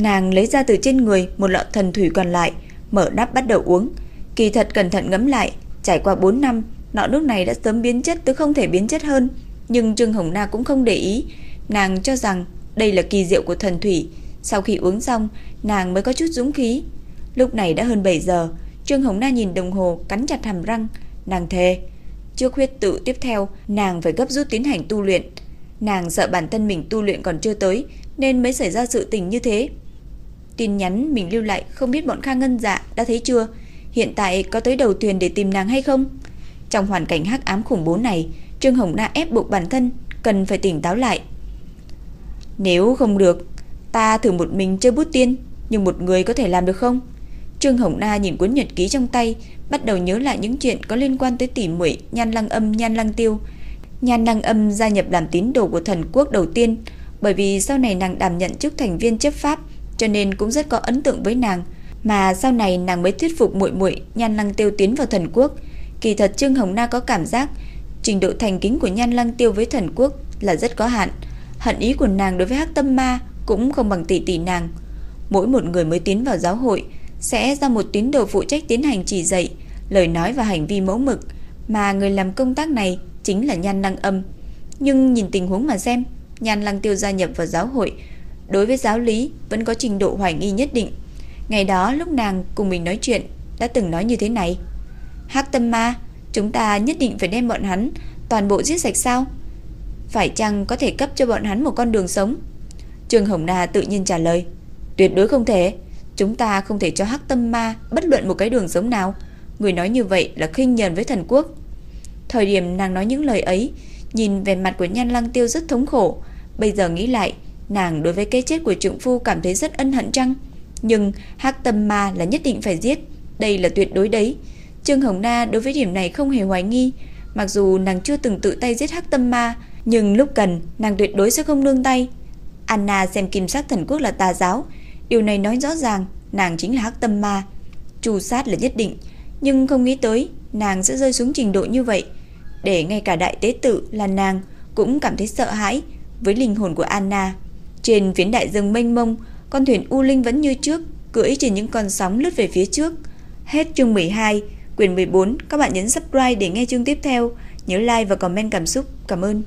Nàng lấy ra từ trên người một lọ thần thủy còn lại, mở nắp bắt đầu uống. Kỳ thật cẩn thận ngẫm lại, trải qua 4 năm, nọ nước này đã sớm biến chất tới không thể biến chất hơn, nhưng Trương Hồng Na cũng không để ý, nàng cho rằng đây là kỳ diệu của thần thủy. Sau khi uống xong, nàng mới có chút dũng khí. Lúc này đã hơn 7 giờ, Trương Hồng Na nhìn đồng hồ, cắn chặt hàm răng, nàng thề, trước huyết tự tiếp theo, nàng phải gấp rút tiến hành tu luyện. Nàng sợ bản thân mình tu luyện còn chưa tới, nên mới xảy ra sự tình như thế. Tin nhắn mình lưu lại không biết bọn Kha Ngân Dạ đã thấy chưa? Hiện tại có tới đầu thuyền để tìm nàng hay không? Trong hoàn cảnh hắc ám khủng bố này, Trương Hồng Na ép buộc bản thân cần phải tỉnh táo lại. Nếu không được, ta thử một mình chơi bút tiên, nhưng một người có thể làm được không? Trương Hồng Na nhìn cuốn nhật ký trong tay, bắt đầu nhớ lại những chuyện có liên quan tới tỷ muội Nhan Lăng Âm, Nhan Lăng Tiêu. Nhan Lăng Âm gia nhập làm tín đồ của thần quốc đầu tiên, bởi vì sau này nàng đảm nhận chức thành viên chấp pháp, cho nên cũng rất có ấn tượng với nàng, mà sau này nàng mới thuyết phục muội muội Nhan Lăng Tiêu tiến vào thần quốc. Kỳ thật Trương Hồng Na có cảm giác trình độ thành kính của Nhan Lăng Tiêu với thần quốc là rất có hạn. Hận ý của nàng đối với Hắc Tâm Ma cũng không bằng tỷ tỷ nàng. Mỗi một người mới tiến vào giáo hội sẽ ra một tín đồ phụ trách tiến hành chỉ dạy, lời nói và hành vi mẫu mực, mà người làm công tác này chính là Nhan Lăng Âm. Nhưng nhìn tình huống mà xem, Nhan Lăng Tiêu gia nhập vào giáo hội, đối với giáo lý vẫn có trình độ hoài nghi nhất định. Ngày đó lúc nàng cùng mình nói chuyện đã từng nói như thế này. Hắc Tâm Ma, chúng ta nhất định phải đem bọn hắn toàn bộ giết sạch sao? Phải chăng có thể cấp cho bọn hắn một con đường sống? Trương Hồng Na tự nhiên trả lời, tuyệt đối không thể. Chúng ta không thể cho Hắc Tâm Ma bất luận một cái đường sống nào. Người nói như vậy là khinh nhờn với thần quốc. Thời điểm nàng nói những lời ấy, nhìn vẻ mặt của Nhan Lăng Tiêu rất thống khổ. Bây giờ nghĩ lại, nàng đối với cái chết của trượng phu cảm thấy rất ân hận chăng? Nhưng Hắc Tâm Ma là nhất định phải giết, đây là tuyệt đối đấy. Trương Hồng Na đối với điểm này không hề hoài nghi, mặc dù nàng chưa từng tự tay giết Hắc Tâm Ma, nhưng lúc cần nàng tuyệt đối sẽ không nương tay. Anna xem Kim Sắc Thần Quốc là tà giáo, điều này nói rõ ràng nàng chính là Hắc Tâm Ma. Trù sát là nhất định, nhưng không nghĩ tới nàng sẽ rơi xuống trình độ như vậy, để ngay cả đại tế tự là nàng cũng cảm thấy sợ hãi với linh hồn của Anna. Trên phiến đại dương mênh mông, con thuyền U Linh vẫn như trước, cưỡi trên những con sóng lướt về phía trước. Hết chương 12, quyển 14, các bạn nhấn subscribe để nghe chương tiếp theo, nhớ like và comment cảm xúc. Cảm ơn.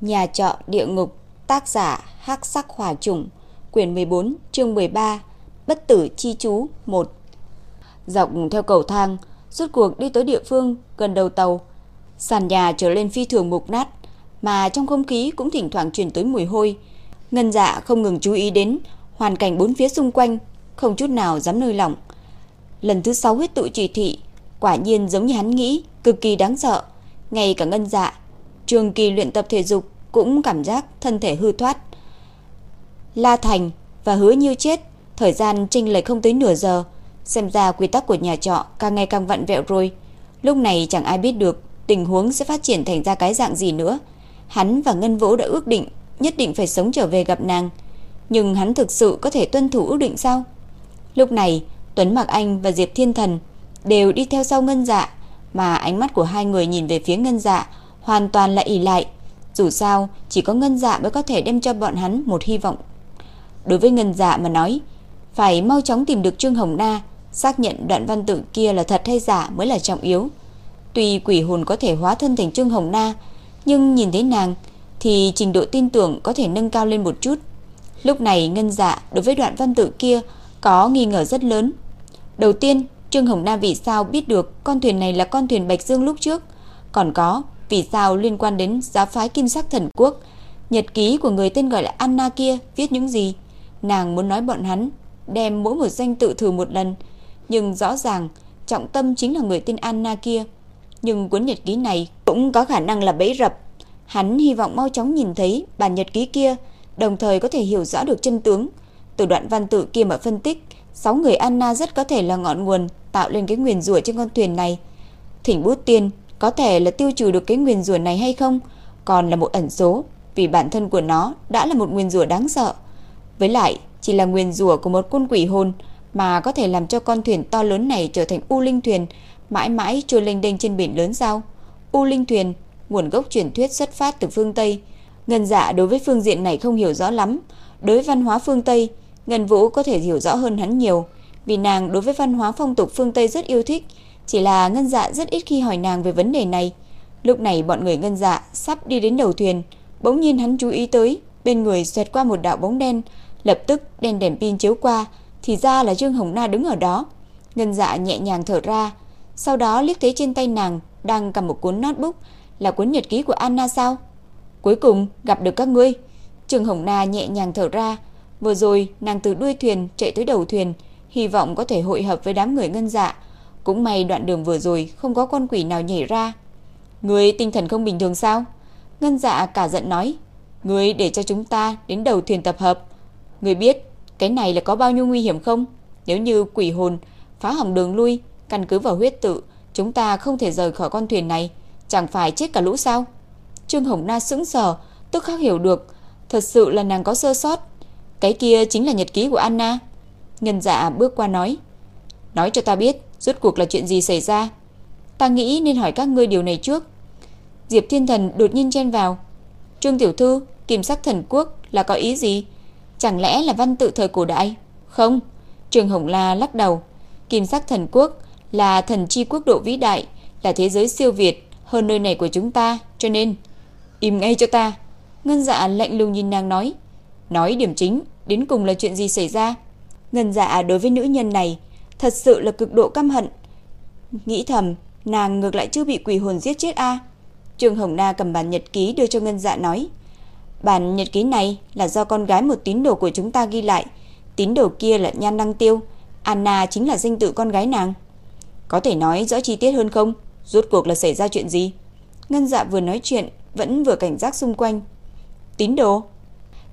Nhà trọ địa ngục, tác giả Hắc Sắc Hỏa Trùng, quyển 14, chương 13, Bất tử chi chú 1. Dọc theo cầu thang, rốt cuộc đi tới địa phương gần đầu tàu, sàn nhà trở lên phi thường mục nát, mà trong không khí cũng thỉnh thoảng truyền tới mùi hôi. Ngân Dạ không ngừng chú ý đến hoàn cảnh bốn phía xung quanh, không chút nào dám nơi lỏng. Lần thứ sáu huyết tụ chỉ thị, quả nhiên giống như hắn nghĩ, cực kỳ đáng sợ. Ngay cả Ngân Dạ, trường kỳ luyện tập thể dục cũng cảm giác thân thể hư thoát. La Thành và Hứa Như chết, thời gian trinh lệch không tới nửa giờ, xem ra quy tắc của nhà trọ càng ngày càng vặn vẹo rồi. Lúc này chẳng ai biết được tình huống sẽ phát triển thành ra cái dạng gì nữa. Hắn và Ngân Vũ đã ước định nhất định phải sống trở về gặp nàng, nhưng hắn thực sự có thể tuân thủ ước định sao? Lúc này, Tuấn Mạc Anh và Diệp Thiên Thần đều đi theo sau Ngân Dạ, mà ánh mắt của hai người nhìn về phía Ngân Dạ hoàn toàn là ỷ lại. Dù sao, chỉ có Ngân Dạ mới có thể đem cho bọn hắn một hy vọng. Đối với Ngân Dạ mà nói, phải mau chóng tìm được Trương Hồng Na, xác nhận đoạn văn tự kia là thật hay giả mới là trọng yếu. Tuy quỷ hồn có thể hóa thân thành Trương Hồng Na, nhưng nhìn thấy nàng thì trình độ tin tưởng có thể nâng cao lên một chút. Lúc này Ngân Dạ đối với đoạn văn tự kia có nghi ngờ rất lớn. Đầu tiên, Trương Hồng Na vì sao biết được con thuyền này là con thuyền Bạch Dương lúc trước? Còn có, vì sao liên quan đến giáo phái Kim Sắc Thần Quốc? Nhật ký của người tên gọi là Anna kia viết những gì? Nàng muốn nói bọn hắn đem mỗi một danh tự thử một lần, nhưng rõ ràng trọng tâm chính là người tên Anna kia. Nhưng cuốn nhật ký này cũng có khả năng là bẫy rập. Hắn hy vọng mau chóng nhìn thấy bản nhật ký kia, đồng thời có thể hiểu rõ được chân tướng. Từ đoạn văn tự kia mà phân tích, sáu người Anna rất có thể là ngọn nguồn tạo lên cái nguyền rủa trên con thuyền này. Thỉnh bút tiên có thể là tiêu trừ được cái nguyền rủa này hay không, còn là một ẩn số, vì bản thân của nó đã là một nguyền rủa đáng sợ. Với lại, chỉ là nguyền rủa của một con quỷ hồn mà có thể làm cho con thuyền to lớn này trở thành u linh thuyền, mãi mãi trôi lênh đênh trên biển lớn sao? U linh thuyền, nguồn gốc truyền thuyết xuất phát từ phương Tây. Ngân Dạ đối với phương diện này không hiểu rõ lắm, đối với văn hóa phương Tây, Ngân Vũ có thể hiểu rõ hơn hắn nhiều, vì nàng đối với văn hóa phong tục phương Tây rất yêu thích, chỉ là Ngân Dạ rất ít khi hỏi nàng về vấn đề này. Lúc này bọn người Ngân Dạ sắp đi đến đầu thuyền, bỗng nhiên hắn chú ý tới, bên người xoẹt qua một đạo bóng đen, lập tức đèn đèn pin chiếu qua, thì ra là Trương Hồng Na đứng ở đó. Ngân Dạ nhẹ nhàng thở ra, sau đó liếc thấy trên tay nàng đang cầm một cuốn notebook, là cuốn nhật ký của Anna sao? Cuối cùng gặp được các ngươi. Trương Hồng Na nhẹ nhàng thở ra, vừa rồi nàng từ đuôi thuyền chạy tới đầu thuyền, hy vọng có thể hội hợp với đám người ngân dạ. Cũng may đoạn đường vừa rồi không có con quỷ nào nhảy ra. Ngươi tinh thần không bình thường sao? Ngân dạ cả giận nói, ngươi để cho chúng ta đến đầu thuyền tập hợp. Ngươi biết cái này là có bao nhiêu nguy hiểm không? Nếu như quỷ hồn phá hỏng đường lui, căn cứ vào huyết tự, chúng ta không thể rời khỏi con thuyền này, chẳng phải chết cả lũ sao? Trương Hồng Na sững sờ, tức khắc hiểu được, thật sự là nàng có sơ sót. Cái kia chính là nhật ký của Anna. nhân Dạ bước qua nói, nói cho ta biết rốt cuộc là chuyện gì xảy ra. Ta nghĩ nên hỏi các ngươi điều này trước. Diệp Thiên Thần đột nhiên chen vào. Trương tiểu thư, Kim sắc thần quốc là có ý gì? Chẳng lẽ là văn tự thời cổ đại? Không. Trường Hồng La lắc đầu. Kim sắc thần quốc là thần chi quốc độ vĩ đại, là thế giới siêu việt hơn nơi này của chúng ta, cho nên im ngay cho ta. Ngân Dạ lạnh lùng nhìn nàng nói, nói điểm chính, đến cùng là chuyện gì xảy ra? Ngân Dạ đối với nữ nhân này thật sự là cực độ căm hận. Nghĩ thầm, nàng ngược lại chưa bị quỷ hồn giết chết à? a. Trương Hồng Na cầm bản nhật ký đưa cho Ngân Dạ nói, bản nhật ký này là do con gái một tín đồ của chúng ta ghi lại, tín đồ kia là Nhan Đăng Tiêu, Anna chính là danh tự con gái nàng. Có thể nói rõ chi tiết hơn không? Rốt cuộc là xảy ra chuyện gì? Ngân Dạ vừa nói chuyện, vẫn vừa cảnh giác xung quanh. Tín đồ?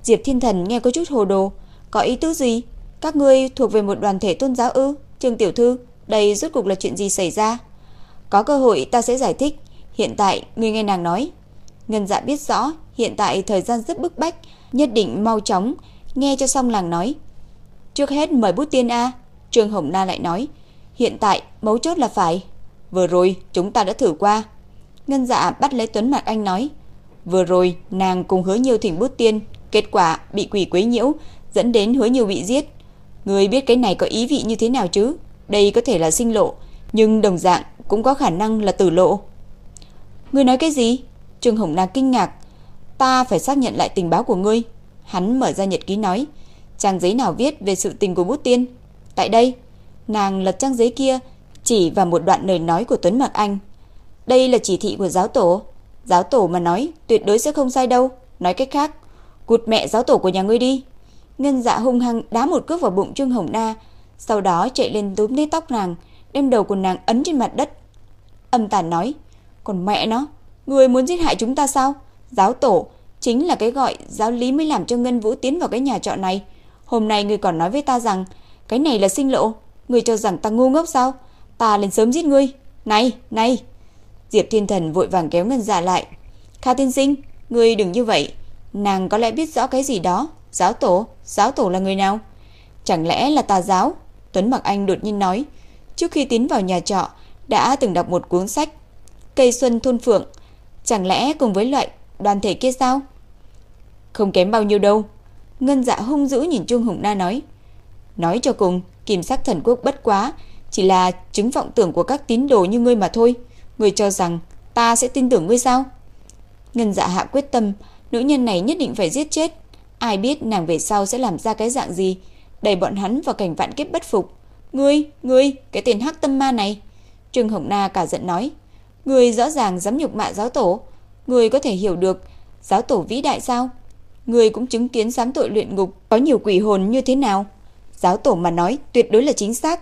Diệp Thiên Thần nghe có chút hồ đồ, có ý tứ gì? Các ngươi thuộc về một đoàn thể tôn giáo ư? Trương tiểu thư, đây rốt cuộc là chuyện gì xảy ra? Có cơ hội ta sẽ giải thích, hiện tại ngươi nghe nàng nói. Ngân Dạ biết rõ, hiện tại thời gian rất bức bách, nhất định mau chóng nghe cho xong làng nói. Trước hết mời bút tiên a, Trương Hồng Na lại nói, hiện tại mấu chốt là phải. Vừa rồi chúng ta đã thử qua. Ngân Dạ bắt lấy Tuấn Mạc Anh nói, vừa rồi nàng cùng hứa nhiều thỉnh bút tiên, kết quả bị quỷ quấy nhiễu, dẫn đến hứa nhiều bị giết. Người biết cái này có ý vị như thế nào chứ? Đây có thể là sinh lộ, nhưng đồng dạng cũng có khả năng là tử lộ. Ngươi nói cái gì? Trương Hồng Na kinh ngạc. Ta phải xác nhận lại tình báo của ngươi. Hắn mở ra nhật ký nói. Trang giấy nào viết về sự tình của bút tiên? Tại đây, nàng lật trang giấy kia, chỉ vào một đoạn lời nói của Tuấn Mạc Anh. Đây là chỉ thị của giáo tổ. Giáo tổ mà nói tuyệt đối sẽ không sai đâu. Nói cách khác, cụt mẹ giáo tổ của nhà ngươi đi. Ngân dạ hung hăng đá một cước vào bụng Trương Hồng Na, sau đó chạy lên túm lấy tóc nàng, đem đầu của nàng ấn trên mặt đất. Âm tàn nói, còn mẹ nó, người muốn giết hại chúng ta sao? Giáo tổ chính là cái gọi giáo lý mới làm cho Ngân Vũ tiến vào cái nhà trọ này. Hôm nay người còn nói với ta rằng cái này là sinh lộ, người cho rằng ta ngu ngốc sao? Ta lên sớm giết ngươi. Này, này. Diệp Thiên Thần vội vàng kéo Ngân Dạ lại. Kha tiên sinh, ngươi đừng như vậy. Nàng có lẽ biết rõ cái gì đó. Giáo tổ, giáo tổ là người nào? Chẳng lẽ là tà giáo? Tuấn Mặc Anh đột nhiên nói. Trước khi tiến vào nhà trọ, đã từng đọc một cuốn sách. Cây Xuân Thôn Phượng. Chẳng lẽ cùng với loại đoàn thể kia sao? Không kém bao nhiêu đâu. Ngân dạ hung dữ nhìn Trung Hùng Na nói. Nói cho cùng, kiểm sắc thần quốc bất quá, chỉ là chứng vọng tưởng của các tín đồ như ngươi mà thôi. Ngươi cho rằng ta sẽ tin tưởng ngươi sao? Ngân dạ hạ quyết tâm, nữ nhân này nhất định phải giết chết. Ai biết nàng về sau sẽ làm ra cái dạng gì, đẩy bọn hắn vào cảnh vạn kiếp bất phục. Ngươi, ngươi, cái tên hắc tâm ma này. Trương Hồng Na cả giận nói. Ngươi rõ ràng dám nhục mạ giáo tổ. Ngươi có thể hiểu được giáo tổ vĩ đại sao? Ngươi cũng chứng kiến giám tội luyện ngục có nhiều quỷ hồn như thế nào? Giáo tổ mà nói tuyệt đối là chính xác.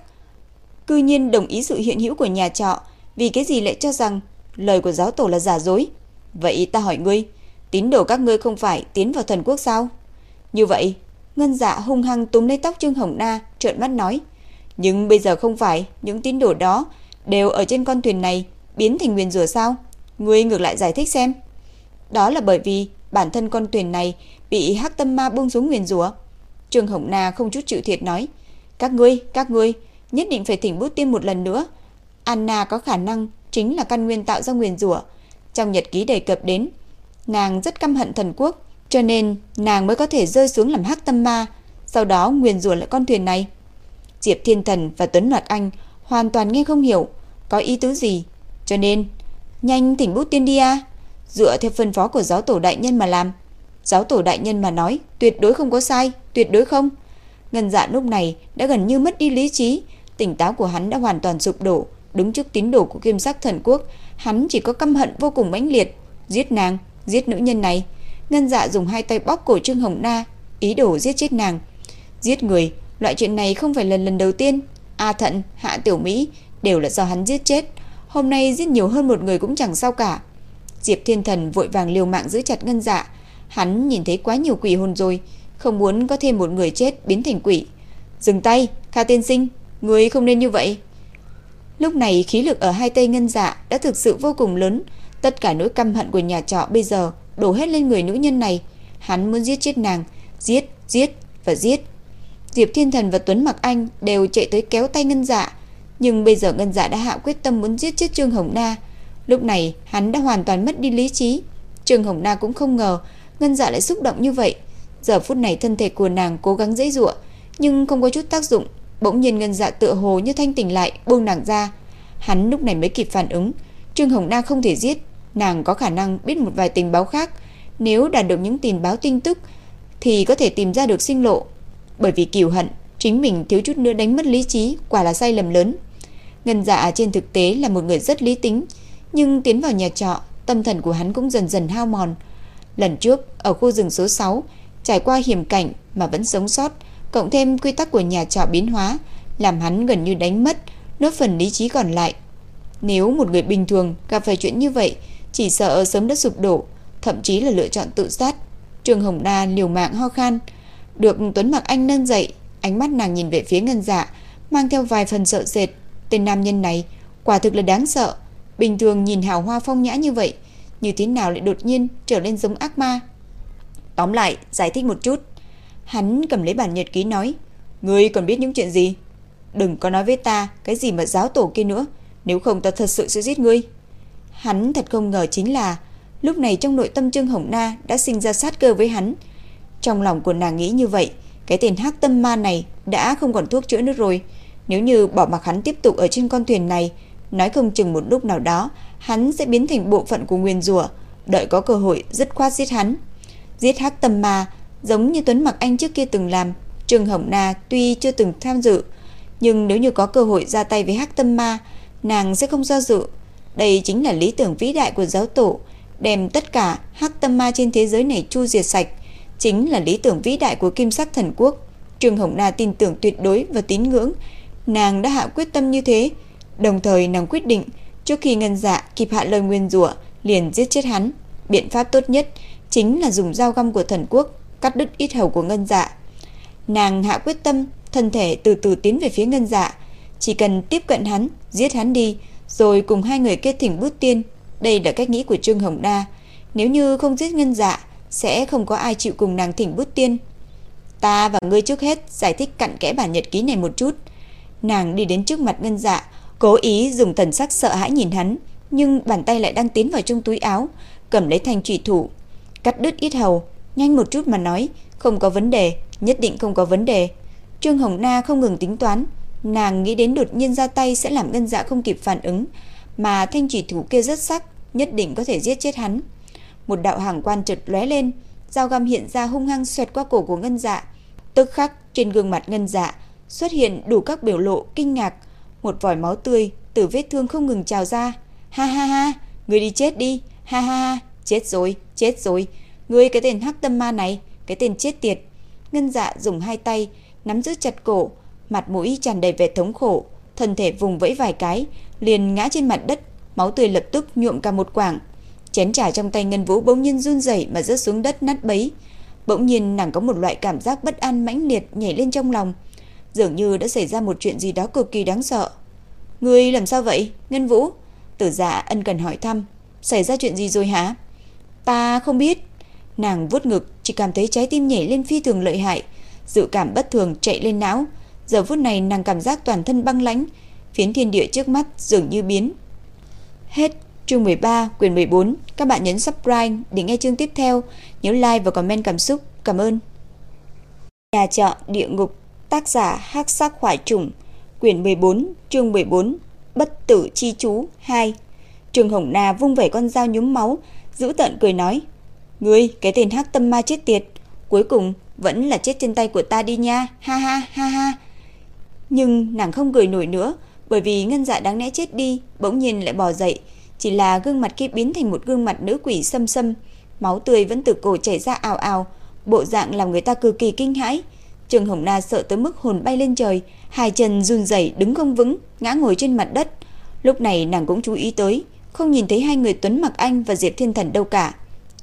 Cư nhiên đồng ý sự hiện hữu của nhà trọ, vì cái gì lại cho rằng lời của giáo tổ là giả dối? Vậy ta hỏi ngươi, tín đồ các ngươi không phải tiến vào thần quốc sao? Như vậy, Ngân Dạ hung hăng túm lấy tóc Trương Hồng Na, trợn mắt nói: "Nhưng bây giờ không phải, những tín đồ đó đều ở trên con thuyền này biến thành nguyên rủa sao? Ngươi ngược lại giải thích xem." Đó là bởi vì bản thân con thuyền này bị Hắc Tâm Ma buông xuống nguyên rủa. Trương Hồng Na không chút chịu thiệt nói: "Các ngươi, các ngươi nhất định phải thỉnh bút tiên một lần nữa. Anna có khả năng chính là căn nguyên tạo ra nguyên rủa." Trong nhật ký đề cập đến, nàng rất căm hận thần quốc, cho nên nàng mới có thể rơi xuống làm hắc tâm ma, sau đó nguyền rủa lại con thuyền này. Diệp Thiên Thần và Tuấn Loạt Anh hoàn toàn nghe không hiểu có ý tứ gì, cho nên nhanh thỉnh bút tiên đi a, dựa theo phân phó của giáo tổ đại nhân mà làm. Giáo tổ đại nhân mà nói, tuyệt đối không có sai, tuyệt đối không. Ngân Dạ lúc này đã gần như mất đi lý trí, tỉnh táo của hắn đã hoàn toàn sụp đổ, đứng trước tín đồ của Kim Sắc Thần Quốc, hắn chỉ có căm hận vô cùng mãnh liệt, giết nàng, giết nữ nhân này. Ngân Dạ dùng hai tay bóp cổ Trương Hồng Na, ý đồ giết chết nàng. Giết người, loại chuyện này không phải lần lần đầu tiên. A Thận, Hạ Tiểu Mỹ đều là do hắn giết chết. Hôm nay giết nhiều hơn một người cũng chẳng sao cả. Diệp Thiên Thần vội vàng liều mạng giữ chặt Ngân Dạ. Hắn nhìn thấy quá nhiều quỷ hồn rồi, không muốn có thêm một người chết biến thành quỷ. Dừng tay, Kha tiên sinh, người không nên như vậy. Lúc này khí lực ở hai tay Ngân Dạ đã thực sự vô cùng lớn, tất cả nỗi căm hận của nhà trọ bây giờ đổ hết lên người nữ nhân này. Hắn muốn giết chết nàng, giết, giết và giết. Diệp Thiên Thần và Tuấn Mặc Anh đều chạy tới kéo tay Ngân Dạ, nhưng bây giờ Ngân Dạ đã hạ quyết tâm muốn giết chết Trương Hồng Na. Lúc này, hắn đã hoàn toàn mất đi lý trí. Trương Hồng Na cũng không ngờ, Ngân Dạ lại xúc động như vậy. Giờ phút này thân thể của nàng cố gắng dễ dụa, nhưng không có chút tác dụng. Bỗng nhiên Ngân Dạ tựa hồ như thanh tỉnh lại, buông nàng ra. Hắn lúc này mới kịp phản ứng, Trương Hồng Na không thể giết, nàng có khả năng biết một vài tình báo khác, nếu đạt được những tình báo tin tức thì có thể tìm ra được sinh lộ. Bởi vì kiều hận, chính mình thiếu chút nữa đánh mất lý trí, quả là sai lầm lớn. Ngân Dạ trên thực tế là một người rất lý tính, nhưng tiến vào nhà trọ, tâm thần của hắn cũng dần dần hao mòn. Lần trước ở khu rừng số 6, trải qua hiểm cảnh mà vẫn sống sót, cộng thêm quy tắc của nhà trọ biến hóa, làm hắn gần như đánh mất nốt phần lý trí còn lại. Nếu một người bình thường gặp phải chuyện như vậy, chỉ sợ sớm đã sụp đổ, thậm chí là lựa chọn tự sát. Trường Hồng Đa liều mạng ho khan, được Tuấn Mặc Anh nâng dậy, ánh mắt nàng nhìn về phía Ngân Dạ, mang theo vài phần sợ sệt. Tên nam nhân này quả thực là đáng sợ, bình thường nhìn hào hoa phong nhã như vậy, như thế nào lại đột nhiên trở nên giống ác ma. Tóm lại, giải thích một chút. Hắn cầm lấy bản nhật ký nói, ngươi còn biết những chuyện gì? Đừng có nói với ta cái gì mà giáo tổ kia nữa, nếu không ta thật sự sẽ giết ngươi. Hắn thật không ngờ chính là lúc này trong nội tâm Trương Hồng Na đã sinh ra sát cơ với hắn. Trong lòng của nàng nghĩ như vậy, cái tên hắc tâm ma này đã không còn thuốc chữa nữa rồi. Nếu như bỏ mặc hắn tiếp tục ở trên con thuyền này, nói không chừng một lúc nào đó hắn sẽ biến thành bộ phận của nguyên rùa, đợi có cơ hội dứt khoát giết hắn. Giết hắc tâm ma, giống như Tuấn Mặc Anh trước kia từng làm, Trương Hồng Na tuy chưa từng tham dự, nhưng nếu như có cơ hội ra tay với hắc tâm ma, nàng sẽ không do dự. Đây chính là lý tưởng vĩ đại của giáo tổ, đem tất cả hắc tâm ma trên thế giới này chu diệt sạch, chính là lý tưởng vĩ đại của Kim Sắc Thần Quốc. Trương Hồng Na tin tưởng tuyệt đối và tín ngưỡng, nàng đã hạ quyết tâm như thế, đồng thời nàng quyết định trước khi ngân dạ kịp hạ lời nguyên rủa liền giết chết hắn. Biện pháp tốt nhất chính là dùng dao găm của thần quốc cắt đứt ít hầu của ngân dạ. Nàng hạ quyết tâm, thân thể từ từ tiến về phía ngân dạ, chỉ cần tiếp cận hắn, giết hắn đi, rồi cùng hai người kết thỉnh bút tiên. Đây là cách nghĩ của Trương Hồng Đa. Nếu như không giết ngân dạ, sẽ không có ai chịu cùng nàng thỉnh bút tiên. Ta và ngươi trước hết giải thích cặn kẽ bản nhật ký này một chút. Nàng đi đến trước mặt ngân dạ, cố ý dùng thần sắc sợ hãi nhìn hắn, nhưng bàn tay lại đang tiến vào trong túi áo, cầm lấy thanh trùy thủ, cắt đứt ít hầu, nhanh một chút mà nói, không có vấn đề, nhất định không có vấn đề. Trương Hồng Na không ngừng tính toán, nàng nghĩ đến đột nhiên ra tay sẽ làm ngân dạ không kịp phản ứng, mà thanh chỉ thủ kia rất sắc, nhất định có thể giết chết hắn. Một đạo hàng quan chợt lóe lên, dao găm hiện ra hung hăng xoẹt qua cổ của ngân dạ. Tức khắc trên gương mặt ngân dạ xuất hiện đủ các biểu lộ kinh ngạc, một vòi máu tươi từ vết thương không ngừng trào ra. Ha ha ha, người đi chết đi. Ha ha ha, chết rồi, chết rồi. Ngươi cái tên hắc tâm ma này, cái tên chết tiệt. Ngân dạ dùng hai tay nắm giữ chặt cổ, mặt mũi tràn đầy vẻ thống khổ, thân thể vùng vẫy vài cái, liền ngã trên mặt đất, máu tươi lập tức nhuộm cả một quảng. Chén trà trong tay Ngân Vũ bỗng nhiên run rẩy mà rớt xuống đất nát bấy. Bỗng nhiên nàng có một loại cảm giác bất an mãnh liệt nhảy lên trong lòng, dường như đã xảy ra một chuyện gì đó cực kỳ đáng sợ. "Ngươi làm sao vậy, Ngân Vũ?" Tử Dạ ân cần hỏi thăm, "Xảy ra chuyện gì rồi hả?" "Ta không biết." Nàng vuốt ngực, chỉ cảm thấy trái tim nhảy lên phi thường lợi hại, dự cảm bất thường chạy lên não. Giờ phút này nàng cảm giác toàn thân băng lãnh, phiến thiên địa trước mắt dường như biến. Hết chương 13, quyển 14. Các bạn nhấn subscribe để nghe chương tiếp theo. Nhớ like và comment cảm xúc. Cảm ơn. Nhà trọ địa ngục, tác giả Hắc Sắc Hỏa Trùng, quyển 14, chương 14. Bất tử chi chú 2. Trường Hồng Na vung vẩy con dao nhúm máu, giữ tận cười nói: "Ngươi, cái tên hắc tâm ma chết tiệt, cuối cùng vẫn là chết trên tay của ta đi nha, ha ha ha ha." Nhưng nàng không cười nổi nữa, bởi vì ngân dạ đáng lẽ chết đi, bỗng nhiên lại bò dậy, chỉ là gương mặt kia biến thành một gương mặt nữ quỷ xâm xâm, máu tươi vẫn từ cổ chảy ra ào ào, bộ dạng làm người ta cực kỳ kinh hãi. trường Hồng Na sợ tới mức hồn bay lên trời, hai chân run rẩy đứng không vững, ngã ngồi trên mặt đất. Lúc này nàng cũng chú ý tới, không nhìn thấy hai người Tuấn Mặc Anh và Diệp Thiên Thần đâu cả.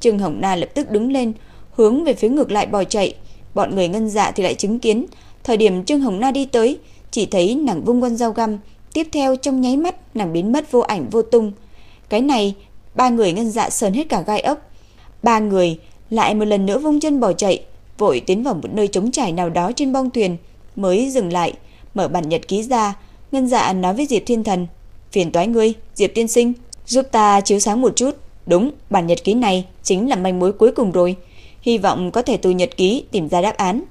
Trương Hồng Na lập tức đứng lên, hướng về phía ngược lại bò chạy. Bọn người ngân dạ thì lại chứng kiến, thời điểm Trương Hồng Na đi tới, chỉ thấy nàng vung con dao găm, tiếp theo trong nháy mắt nàng biến mất vô ảnh vô tung. Cái này, ba người ngân dạ sờn hết cả gai ốc. Ba người lại một lần nữa vung chân bỏ chạy, vội tiến vào một nơi trống trải nào đó trên bong thuyền, mới dừng lại, mở bản nhật ký ra, ngân dạ nói với Diệp Thiên Thần, "Phiền toái ngươi, Diệp tiên sinh, giúp ta chiếu sáng một chút." Đúng, bản nhật ký này chính là manh mối cuối cùng rồi. hy vọng có thể từ nhật ký tìm ra đáp án.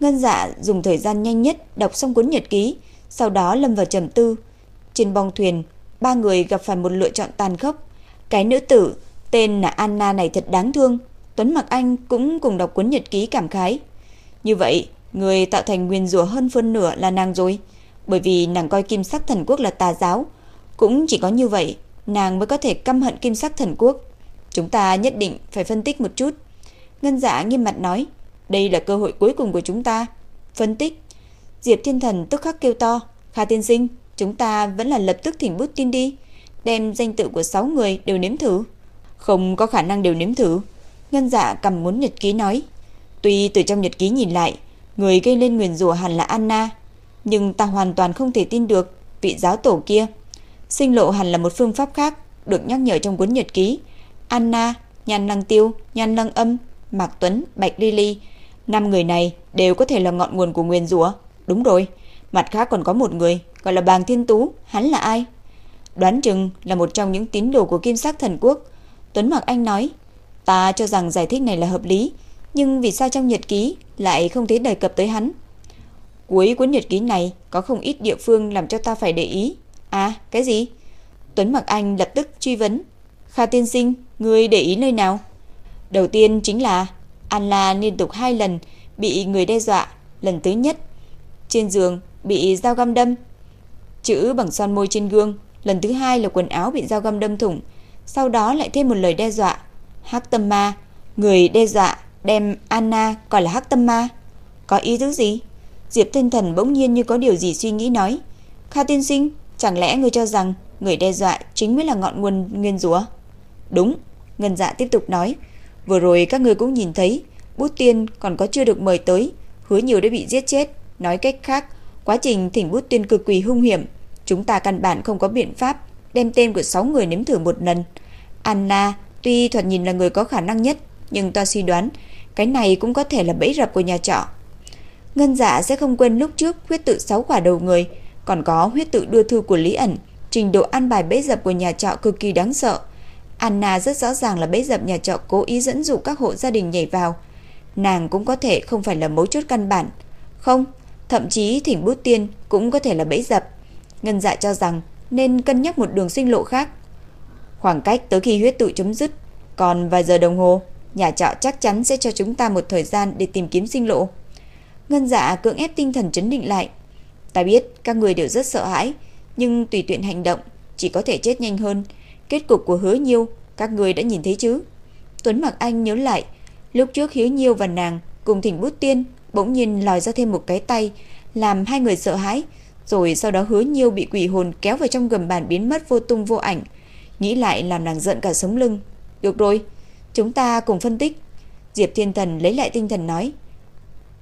Ngân Dạ dùng thời gian nhanh nhất đọc xong cuốn nhật ký, sau đó lâm vào trầm tư. Trên bong thuyền, ba người gặp phải một lựa chọn tàn khốc. Cái nữ tử tên là Anna này thật đáng thương. Tuấn Mặc Anh cũng cùng đọc cuốn nhật ký cảm khái. Như vậy, người tạo thành nguyên rủa hơn phân nửa là nàng rồi, bởi vì nàng coi Kim Sắc Thần Quốc là tà giáo, cũng chỉ có như vậy, nàng mới có thể căm hận Kim Sắc Thần Quốc. Chúng ta nhất định phải phân tích một chút. Ngân giả nghiêm mặt nói, đây là cơ hội cuối cùng của chúng ta. Phân tích. Diệp Thiên Thần tức khắc kêu to, Kha tiên sinh, chúng ta vẫn là lập tức thỉnh bút tin đi, đem danh tự của 6 người đều nếm thử. Không có khả năng đều nếm thử. Ngân Dạ cầm muốn nhật ký nói, tuy từ trong nhật ký nhìn lại, người gây lên nguyền rủa hẳn là Anna, nhưng ta hoàn toàn không thể tin được vị giáo tổ kia. Sinh lộ hẳn là một phương pháp khác, được nhắc nhở trong cuốn nhật ký. Anna, Nhan Lăng Tiêu, Nhan Lăng Âm, Mạc Tuấn, Bạch Lily, năm người này đều có thể là ngọn nguồn của nguyên rủa. Đúng rồi, mặt khác còn có một người, gọi là Bàng Thiên Tú, hắn là ai? Đoán chừng là một trong những tín đồ của Kim Sắc Thần Quốc. Tuấn Mạc Anh nói, ta cho rằng giải thích này là hợp lý, nhưng vì sao trong nhật ký lại không thấy đề cập tới hắn? Cuối cuốn nhật ký này có không ít địa phương làm cho ta phải để ý. À, cái gì? Tuấn Mặc Anh lập tức truy vấn. Kha tiên sinh, ngươi để ý nơi nào? Đầu tiên chính là An La liên tục hai lần bị người đe dọa. Lần thứ nhất, trên giường bị dao găm đâm. Chữ bằng son môi trên gương. Lần thứ hai là quần áo bị dao găm đâm thủng. Sau đó lại thêm một lời đe dọa. Hắc tâm ma. Người đe dọa đem Anna gọi là hắc tâm ma. Có ý tứ gì? Diệp Thiên Thần bỗng nhiên như có điều gì suy nghĩ nói. Kha tiên sinh, chẳng lẽ người cho rằng người đe dọa chính mới là ngọn nguồn nguyên rủa? Đúng, Ngân Dạ tiếp tục nói. Vừa rồi các người cũng nhìn thấy, bút tiên còn có chưa được mời tới, hứa nhiều đã bị giết chết. Nói cách khác, quá trình thỉnh bút tiên cực kỳ hung hiểm. Chúng ta căn bản không có biện pháp đem tên của 6 người nếm thử một lần. Anna tuy thoạt nhìn là người có khả năng nhất, nhưng ta suy đoán cái này cũng có thể là bẫy rập của nhà trọ. Ngân dạ sẽ không quên lúc trước quyết tự 6 quả đầu người, còn có huyết tự đưa thư của Lý ẩn, trình độ an bài bẫy dập của nhà trọ cực kỳ đáng sợ. Anna rất rõ ràng là bẫy dập nhà trọ cố ý dẫn dụ các hộ gia đình nhảy vào. Nàng cũng có thể không phải là mấu chốt căn bản. Không, thậm chí thỉnh bút tiên cũng có thể là bẫy dập. Ngân dạ cho rằng nên cân nhắc một đường sinh lộ khác. Khoảng cách tới khi huyết tự chấm dứt, còn vài giờ đồng hồ, nhà trọ chắc chắn sẽ cho chúng ta một thời gian để tìm kiếm sinh lộ. Ngân dạ cưỡng ép tinh thần chấn định lại. Ta biết các người đều rất sợ hãi, nhưng tùy tiện hành động chỉ có thể chết nhanh hơn. Kết cục của hứa nhiêu các người đã nhìn thấy chứ? Tuấn Mặc Anh nhớ lại, lúc trước hứa nhiêu và nàng cùng thỉnh bút tiên bỗng nhiên lòi ra thêm một cái tay, làm hai người sợ hãi, rồi sau đó hứa nhiêu bị quỷ hồn kéo vào trong gầm bàn biến mất vô tung vô ảnh. Nghĩ lại làm nàng giận cả sống lưng. Được rồi, chúng ta cùng phân tích. Diệp Thiên Thần lấy lại tinh thần nói.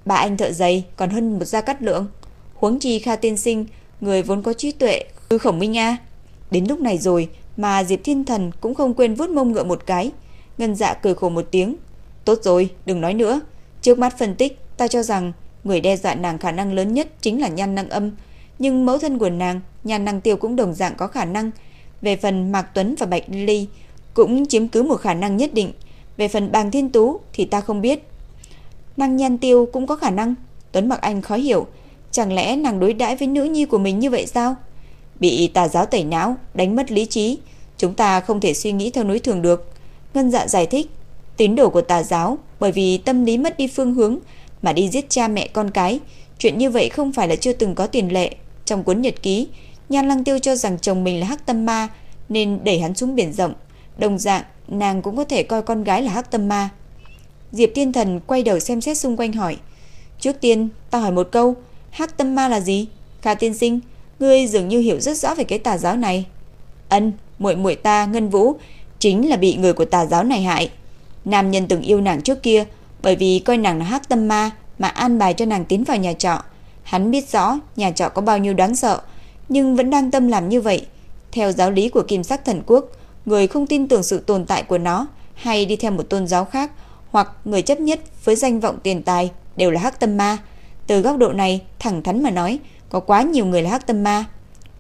Bà anh thợ giày còn hơn một gia cắt lượng. Huống chi Kha tiên sinh, người vốn có trí tuệ, ư khổng minh a. Đến lúc này rồi mà Diệp Thiên Thần cũng không quên vuốt mông ngựa một cái. Ngân dạ cười khổ một tiếng. Tốt rồi, đừng nói nữa. Trước mắt phân tích, ta cho rằng người đe dọa nàng khả năng lớn nhất chính là nhan năng âm. Nhưng mẫu thân của nàng, nhan năng tiêu cũng đồng dạng có khả năng. Về phần Mạc Tuấn và Bạch Ly cũng chiếm cứ một khả năng nhất định. Về phần Bàng Thiên Tú thì ta không biết. Năng nhan tiêu cũng có khả năng. Tuấn Mặc Anh khó hiểu. Chẳng lẽ nàng đối đãi với nữ nhi của mình như vậy sao? Bị tà giáo tẩy não, đánh mất lý trí. Chúng ta không thể suy nghĩ theo núi thường được. Ngân dạ giải thích. Tín đồ của tà giáo bởi vì tâm lý mất đi phương hướng mà đi giết cha mẹ con cái. Chuyện như vậy không phải là chưa từng có tiền lệ. Trong cuốn nhật ký, Nhan Lăng Tiêu cho rằng chồng mình là hắc tâm ma nên đẩy hắn xuống biển rộng. Đồng dạng, nàng cũng có thể coi con gái là hắc tâm ma. Diệp Tiên Thần quay đầu xem xét xung quanh hỏi. Trước tiên, ta hỏi một câu, hắc tâm ma là gì? Kha tiên sinh, ngươi dường như hiểu rất rõ về cái tà giáo này. Ân, muội muội ta Ngân Vũ chính là bị người của tà giáo này hại. Nam nhân từng yêu nàng trước kia, bởi vì coi nàng là hắc tâm ma mà an bài cho nàng tiến vào nhà trọ. Hắn biết rõ nhà trọ có bao nhiêu đáng sợ, nhưng vẫn đang tâm làm như vậy. Theo giáo lý của Kim Sắc Thần Quốc, người không tin tưởng sự tồn tại của nó hay đi theo một tôn giáo khác hoặc người chấp nhất với danh vọng tiền tài đều là hắc tâm ma. Từ góc độ này, thẳng thắn mà nói, có quá nhiều người là hắc tâm ma.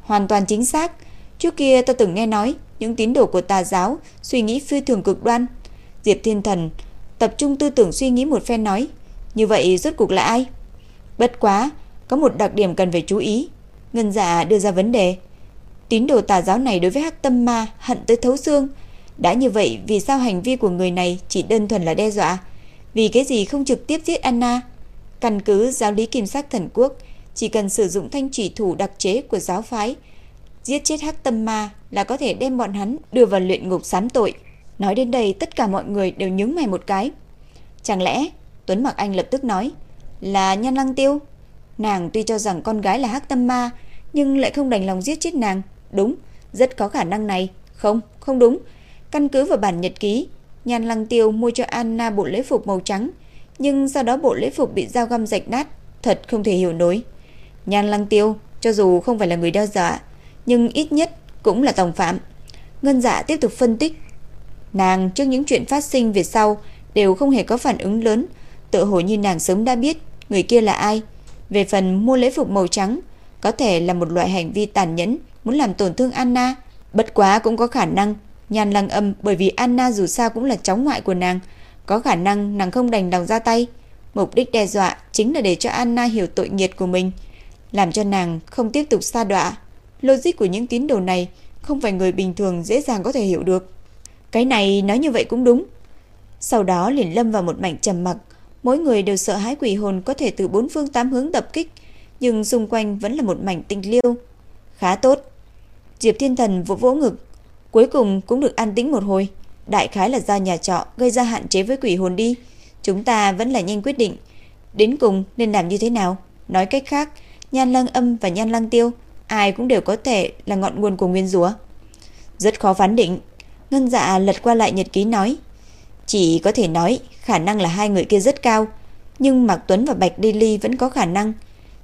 Hoàn toàn chính xác. Trước kia ta từng nghe nói những tín đồ của tà giáo suy nghĩ phi thường cực đoan. Diệp Thiên Thần tập trung tư tưởng suy nghĩ một phen nói, như vậy rốt cuộc là ai? Bất quá, có một đặc điểm cần phải chú ý. Ngân dạ đưa ra vấn đề. Tín đồ tà giáo này đối với hắc tâm ma hận tới thấu xương. Đã như vậy, vì sao hành vi của người này chỉ đơn thuần là đe dọa? Vì cái gì không trực tiếp giết Anna? Căn cứ giáo lý kim sắc thần quốc, chỉ cần sử dụng thanh chỉ thủ đặc chế của giáo phái, giết chết hắc tâm ma là có thể đem bọn hắn đưa vào luyện ngục sám tội. Nói đến đây tất cả mọi người đều nhướng mày một cái. Chẳng lẽ Tuấn Mặc Anh lập tức nói là Nhan Lăng Tiêu? Nàng tuy cho rằng con gái là hắc tâm ma, nhưng lại không đành lòng giết chết nàng. Đúng, rất có khả năng này. Không, không đúng. Căn cứ vào bản nhật ký, Nhan Lăng Tiêu mua cho Anna bộ lễ phục màu trắng, nhưng sau đó bộ lễ phục bị dao găm rạch nát, thật không thể hiểu nổi. Nhan Lăng Tiêu, cho dù không phải là người đe dọa, nhưng ít nhất cũng là tổng phạm. Ngân Dạ tiếp tục phân tích. Nàng trước những chuyện phát sinh về sau đều không hề có phản ứng lớn, tự hồ như nàng sớm đã biết người kia là ai. Về phần mua lễ phục màu trắng, có thể là một loại hành vi tàn nhẫn muốn làm tổn thương Anna, bất quá cũng có khả năng Nhan Lăng Âm bởi vì Anna dù sao cũng là cháu ngoại của nàng, có khả năng nàng không đành lòng ra tay. Mục đích đe dọa chính là để cho Anna hiểu tội nghiệt của mình, làm cho nàng không tiếp tục xa đọa. Logic của những tín đồ này không phải người bình thường dễ dàng có thể hiểu được. Cái này nói như vậy cũng đúng. Sau đó liền lâm vào một mảnh trầm mặc, mỗi người đều sợ hãi quỷ hồn có thể từ bốn phương tám hướng tập kích, nhưng xung quanh vẫn là một mảnh tinh liêu. Khá tốt. Diệp Thiên Thần vỗ vỗ ngực, cuối cùng cũng được an tĩnh một hồi. Đại khái là ra nhà trọ gây ra hạn chế với quỷ hồn đi. Chúng ta vẫn là nhanh quyết định. Đến cùng nên làm như thế nào? Nói cách khác, Nhan Lăng Âm và Nhan Lăng Tiêu ai cũng đều có thể là ngọn nguồn của nguyên rúa. Rất khó phán định. Ngân Dạ lật qua lại nhật ký nói, chỉ có thể nói khả năng là hai người kia rất cao, nhưng Mạc Tuấn và Bạch Đi Ly vẫn có khả năng.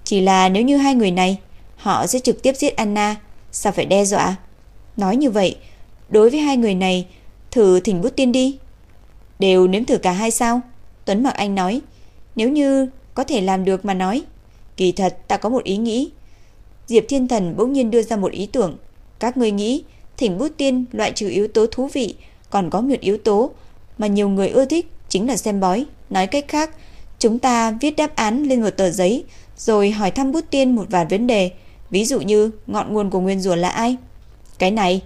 Chỉ là nếu như hai người này, họ sẽ trực tiếp giết Anna, sao phải đe dọa? Nói như vậy, đối với hai người này, thử thỉnh bút tiên đi. Đều nếm thử cả hai sao? Tuấn Mạc Anh nói, nếu như có thể làm được mà nói. Kỳ thật ta có một ý nghĩ. Diệp Thiên Thần bỗng nhiên đưa ra một ý tưởng. Các người nghĩ, thỉnh bút tiên loại trừ yếu tố thú vị, còn có một yếu tố mà nhiều người ưa thích chính là xem bói. Nói cách khác, chúng ta viết đáp án lên một tờ giấy, rồi hỏi thăm bút tiên một vài vấn đề, ví dụ như ngọn nguồn của nguyên rùa là ai. Cái này,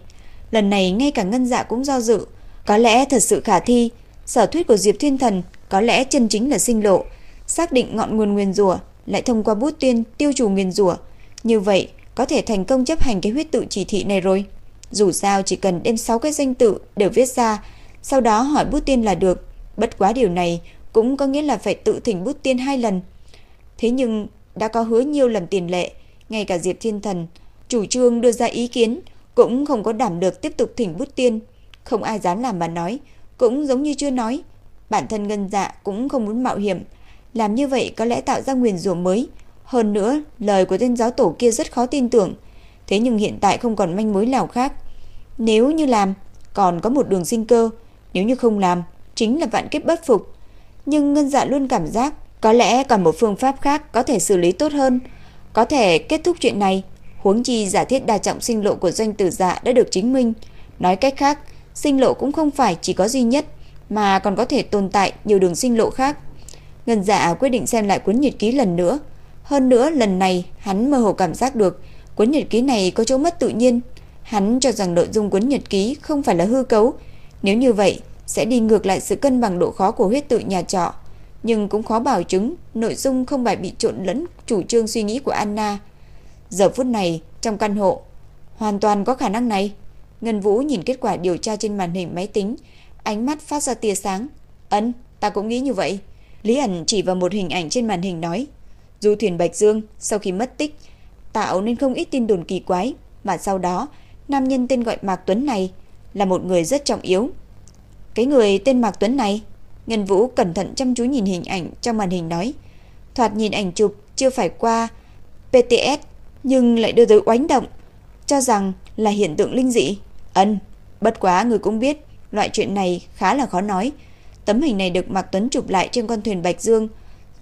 lần này ngay cả ngân dạ cũng do dự, có lẽ thật sự khả thi, sở thuyết của Diệp Thiên Thần có lẽ chân chính là sinh lộ, xác định ngọn nguồn nguyên rủa lại thông qua bút tiên tiêu trừ nguyên rủa, như vậy có thể thành công chấp hành cái huyết tự chỉ thị này rồi. Dù sao chỉ cần đem 6 cái danh tự đều viết ra, sau đó hỏi bút tiên là được. Bất quá điều này cũng có nghĩa là phải tự thỉnh bút tiên hai lần. Thế nhưng đã có hứa nhiều lần tiền lệ, ngay cả Diệp Thiên Thần chủ trương đưa ra ý kiến cũng không có đảm được tiếp tục thỉnh bút tiên, không ai dám làm mà nói, cũng giống như chưa nói, bản thân Ngân Dạ cũng không muốn mạo hiểm, làm như vậy có lẽ tạo ra nguyền rủa mới, hơn nữa, lời của tên giáo tổ kia rất khó tin tưởng, thế nhưng hiện tại không còn manh mối nào khác. Nếu như làm, còn có một đường sinh cơ, nếu như không làm, chính là vạn kiếp bất phục. Nhưng Ngân Dạ luôn cảm giác có lẽ còn một phương pháp khác có thể xử lý tốt hơn, có thể kết thúc chuyện này. Huống chi giả thiết đa trọng sinh lộ của doanh tử dạ đã được chứng minh. Nói cách khác, sinh lộ cũng không phải chỉ có duy nhất, mà còn có thể tồn tại nhiều đường sinh lộ khác. Ngân dạ quyết định xem lại cuốn nhật ký lần nữa. Hơn nữa lần này hắn mơ hồ cảm giác được cuốn nhật ký này có chỗ mất tự nhiên. Hắn cho rằng nội dung cuốn nhật ký không phải là hư cấu. Nếu như vậy sẽ đi ngược lại sự cân bằng độ khó của huyết tự nhà trọ. Nhưng cũng khó bảo chứng nội dung không phải bị trộn lẫn chủ trương suy nghĩ của Anna. Giờ phút này trong căn hộ hoàn toàn có khả năng này. Ngân Vũ nhìn kết quả điều tra trên màn hình máy tính, ánh mắt phát ra tia sáng. Ấn, ta cũng nghĩ như vậy. Lý ẩn chỉ vào một hình ảnh trên màn hình nói. Du thuyền Bạch Dương sau khi mất tích, tạo nên không ít tin đồn kỳ quái, mà sau đó, nam nhân tên gọi Mạc Tuấn này là một người rất trọng yếu. Cái người tên Mạc Tuấn này, Ngân Vũ cẩn thận chăm chú nhìn hình ảnh trong màn hình nói, thoạt nhìn ảnh chụp chưa phải qua PTS nhưng lại đưa tới oánh động, cho rằng là hiện tượng linh dị. Ân, bất quá người cũng biết, loại chuyện này khá là khó nói. Tấm hình này được Mạc Tuấn chụp lại trên con thuyền Bạch Dương,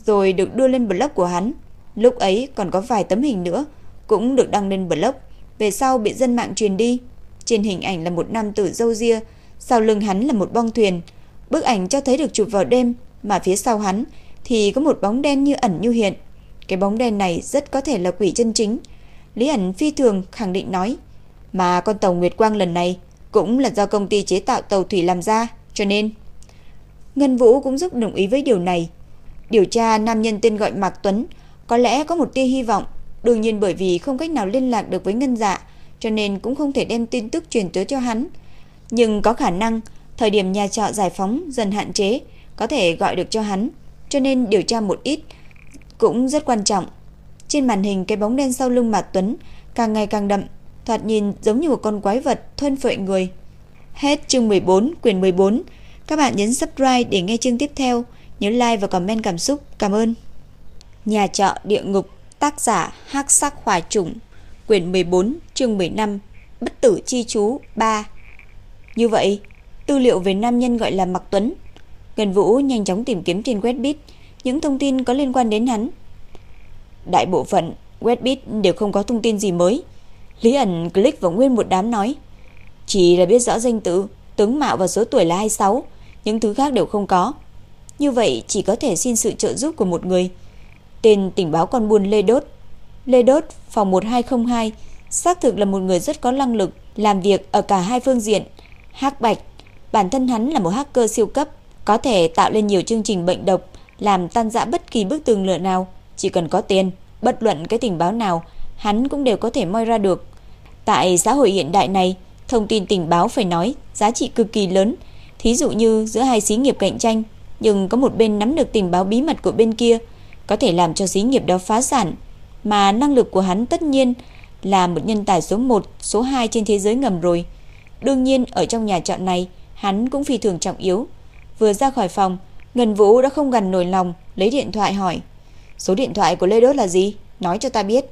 rồi được đưa lên blog của hắn. Lúc ấy còn có vài tấm hình nữa cũng được đăng lên blog, về sau bị dân mạng truyền đi. Trên hình ảnh là một nam tử râu ria, sau lưng hắn là một bong thuyền, Bức ảnh cho thấy được chụp vào đêm, mà phía sau hắn thì có một bóng đen như ẩn như hiện. Cái bóng đen này rất có thể là quỷ chân chính. Lý ẩn phi thường khẳng định nói, mà con tàu Nguyệt Quang lần này cũng là do công ty chế tạo tàu thủy làm ra, cho nên Ngân Vũ cũng rất đồng ý với điều này. Điều tra nam nhân tên gọi Mạc Tuấn có lẽ có một tia hy vọng, đương nhiên bởi vì không cách nào liên lạc được với Ngân Dạ, cho nên cũng không thể đem tin tức truyền tới cho hắn. Nhưng có khả năng thời điểm nhà trọ giải phóng dần hạn chế, có thể gọi được cho hắn, cho nên điều tra một ít cũng rất quan trọng. Trên màn hình cái bóng đen sau lưng Mạc Tuấn càng ngày càng đậm, thoạt nhìn giống như một con quái vật thuần phệ người. Hết chương 14, quyển 14. Các bạn nhấn subscribe để nghe chương tiếp theo, nhớ like và comment cảm xúc. Cảm ơn. Nhà trọ địa ngục, tác giả Hắc Sắc Hỏa Trùng, quyển 14, chương 15, Bất tử chi chú 3. Như vậy, tư liệu về nam nhân gọi là Mạc Tuấn. Ngân Vũ nhanh chóng tìm kiếm trên webbit những thông tin có liên quan đến hắn. Đại bộ phận webbit đều không có thông tin gì mới. Lý ẩn click vào nguyên một đám nói, chỉ là biết rõ danh tự, tướng mạo và số tuổi là 26, những thứ khác đều không có. Như vậy chỉ có thể xin sự trợ giúp của một người. Tên tình báo con buôn Lê Đốt. Lê Đốt, phòng 1202, xác thực là một người rất có năng lực, làm việc ở cả hai phương diện. Hắc Bạch, bản thân hắn là một hacker siêu cấp, có thể tạo lên nhiều chương trình bệnh độc, làm tan rã bất kỳ bức tường lửa nào, chỉ cần có tiền, bất luận cái tình báo nào, hắn cũng đều có thể moi ra được. Tại xã hội hiện đại này, thông tin tình báo phải nói giá trị cực kỳ lớn, thí dụ như giữa hai xí nghiệp cạnh tranh, nhưng có một bên nắm được tình báo bí mật của bên kia, có thể làm cho xí nghiệp đó phá sản, mà năng lực của hắn tất nhiên là một nhân tài số 1, số 2 trên thế giới ngầm rồi. Đương nhiên ở trong nhà trọ này, hắn cũng phi thường trọng yếu. Vừa ra khỏi phòng, Ngân Vũ đã không gần nổi lòng, lấy điện thoại hỏi. Số điện thoại của Lê Đốt là gì? Nói cho ta biết.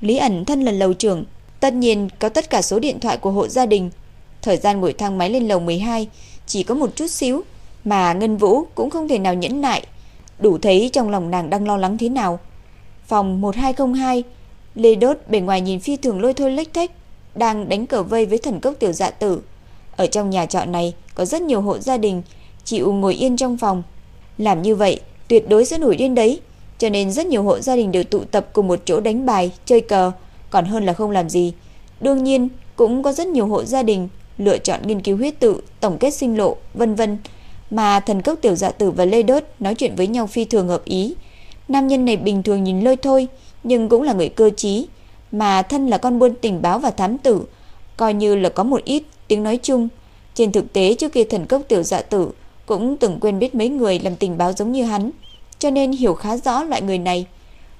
Lý ẩn thân lần lầu trưởng, tất nhiên có tất cả số điện thoại của hộ gia đình. Thời gian ngồi thang máy lên lầu 12 chỉ có một chút xíu, mà Ngân Vũ cũng không thể nào nhẫn nại. Đủ thấy trong lòng nàng đang lo lắng thế nào. Phòng 1202, Lê Đốt bề ngoài nhìn phi thường lôi thôi lếch thách, đang đánh cờ vây với thần cốc tiểu dạ tử. Ở trong nhà trọ này có rất nhiều hộ gia đình chịu ngồi yên trong phòng. Làm như vậy tuyệt đối sẽ nổi điên đấy, cho nên rất nhiều hộ gia đình đều tụ tập cùng một chỗ đánh bài, chơi cờ, còn hơn là không làm gì. Đương nhiên, cũng có rất nhiều hộ gia đình lựa chọn nghiên cứu huyết tự, tổng kết sinh lộ, vân vân, mà thần cốc tiểu dạ tử và Lê Đốt nói chuyện với nhau phi thường hợp ý. Nam nhân này bình thường nhìn lôi thôi, nhưng cũng là người cơ trí, mà thân là con buôn tình báo và thám tử, coi như là có một ít tiếng nói chung. Trên thực tế trước kia thần cốc tiểu dạ tử cũng từng quên biết mấy người làm tình báo giống như hắn, cho nên hiểu khá rõ loại người này.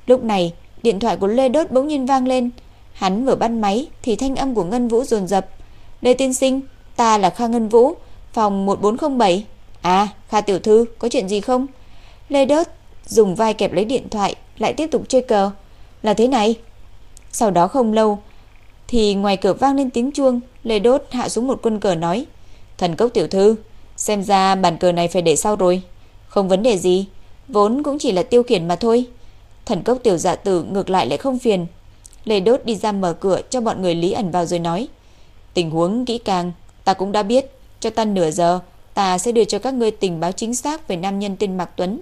Lúc này, điện thoại của Lê Đốt bỗng nhiên vang lên, hắn vừa bắt máy thì thanh âm của Ngân Vũ dồn dập. "Lê tiên sinh, ta là Kha Ngân Vũ, phòng 1407." "À, Kha tiểu thư, có chuyện gì không?" Lê Đốt dùng vai kẹp lấy điện thoại, lại tiếp tục chơi cờ. "Là thế này." Sau đó không lâu thì ngoài cửa vang lên tiếng chuông, Lê Đốt hạ xuống một quân cờ nói: "Thần cốc tiểu thư, Xem ra bàn cờ này phải để sau rồi Không vấn đề gì Vốn cũng chỉ là tiêu khiển mà thôi. Thần cốc tiểu dạ tử ngược lại lại không phiền. Lê Đốt đi ra mở cửa cho bọn người Lý ẩn vào rồi nói, Tình huống kỹ càng, Ta cũng đã biết. Cho ta nửa giờ, Ta sẽ đưa cho các ngươi tình báo chính xác về nam nhân tên Mạc Tuấn.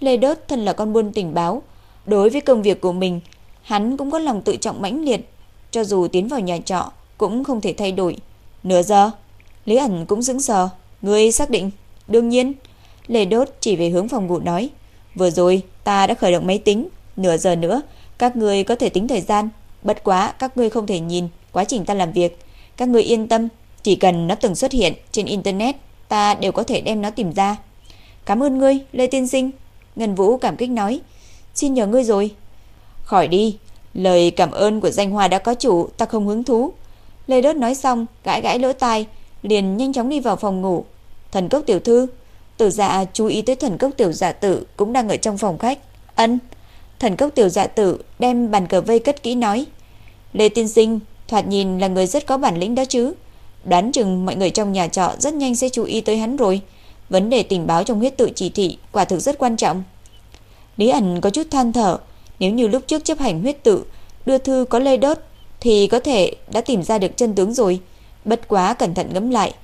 Lê Đốt thân là con buôn tình báo. Đối với công việc của mình, Hắn cũng có lòng tự trọng mãnh liệt. Cho dù tiến vào nhà trọ, Cũng không thể thay đổi. Nửa giờ? Lý ẩn cũng dững sờ. Ngươi xác định? Đương nhiên. Lê Đốt chỉ về hướng phòng ngủ nói. Vừa rồi ta đã khởi động máy tính. Nửa giờ nữa các ngươi có thể tính thời gian. Bất quá các ngươi không thể nhìn quá trình ta làm việc. Các ngươi yên tâm. Chỉ cần nó từng xuất hiện trên Internet ta đều có thể đem nó tìm ra. Cảm ơn ngươi Lê Tiên Sinh. Ngân Vũ cảm kích nói. Xin nhờ ngươi rồi. Khỏi đi. Lời cảm ơn của danh hoa đã có chủ ta không hứng thú. Lê Đốt nói xong gãi gãi lỗ tai liền nhanh chóng đi vào phòng ngủ. Thần cốc tiểu thư, tử dạ chú ý tới thần cốc tiểu dạ tử cũng đang ở trong phòng khách. Ân, thần cốc tiểu dạ tử đem bàn cờ vây cất kỹ nói. Lê tiên sinh, thoạt nhìn là người rất có bản lĩnh đó chứ. Đoán chừng mọi người trong nhà trọ rất nhanh sẽ chú ý tới hắn rồi. Vấn đề tình báo trong huyết tự chỉ thị quả thực rất quan trọng. Lý ẩn có chút than thở, nếu như lúc trước chấp hành huyết tự, đưa thư có lê đốt thì có thể đã tìm ra được chân tướng rồi. Bất quá cẩn thận ngẫm lại,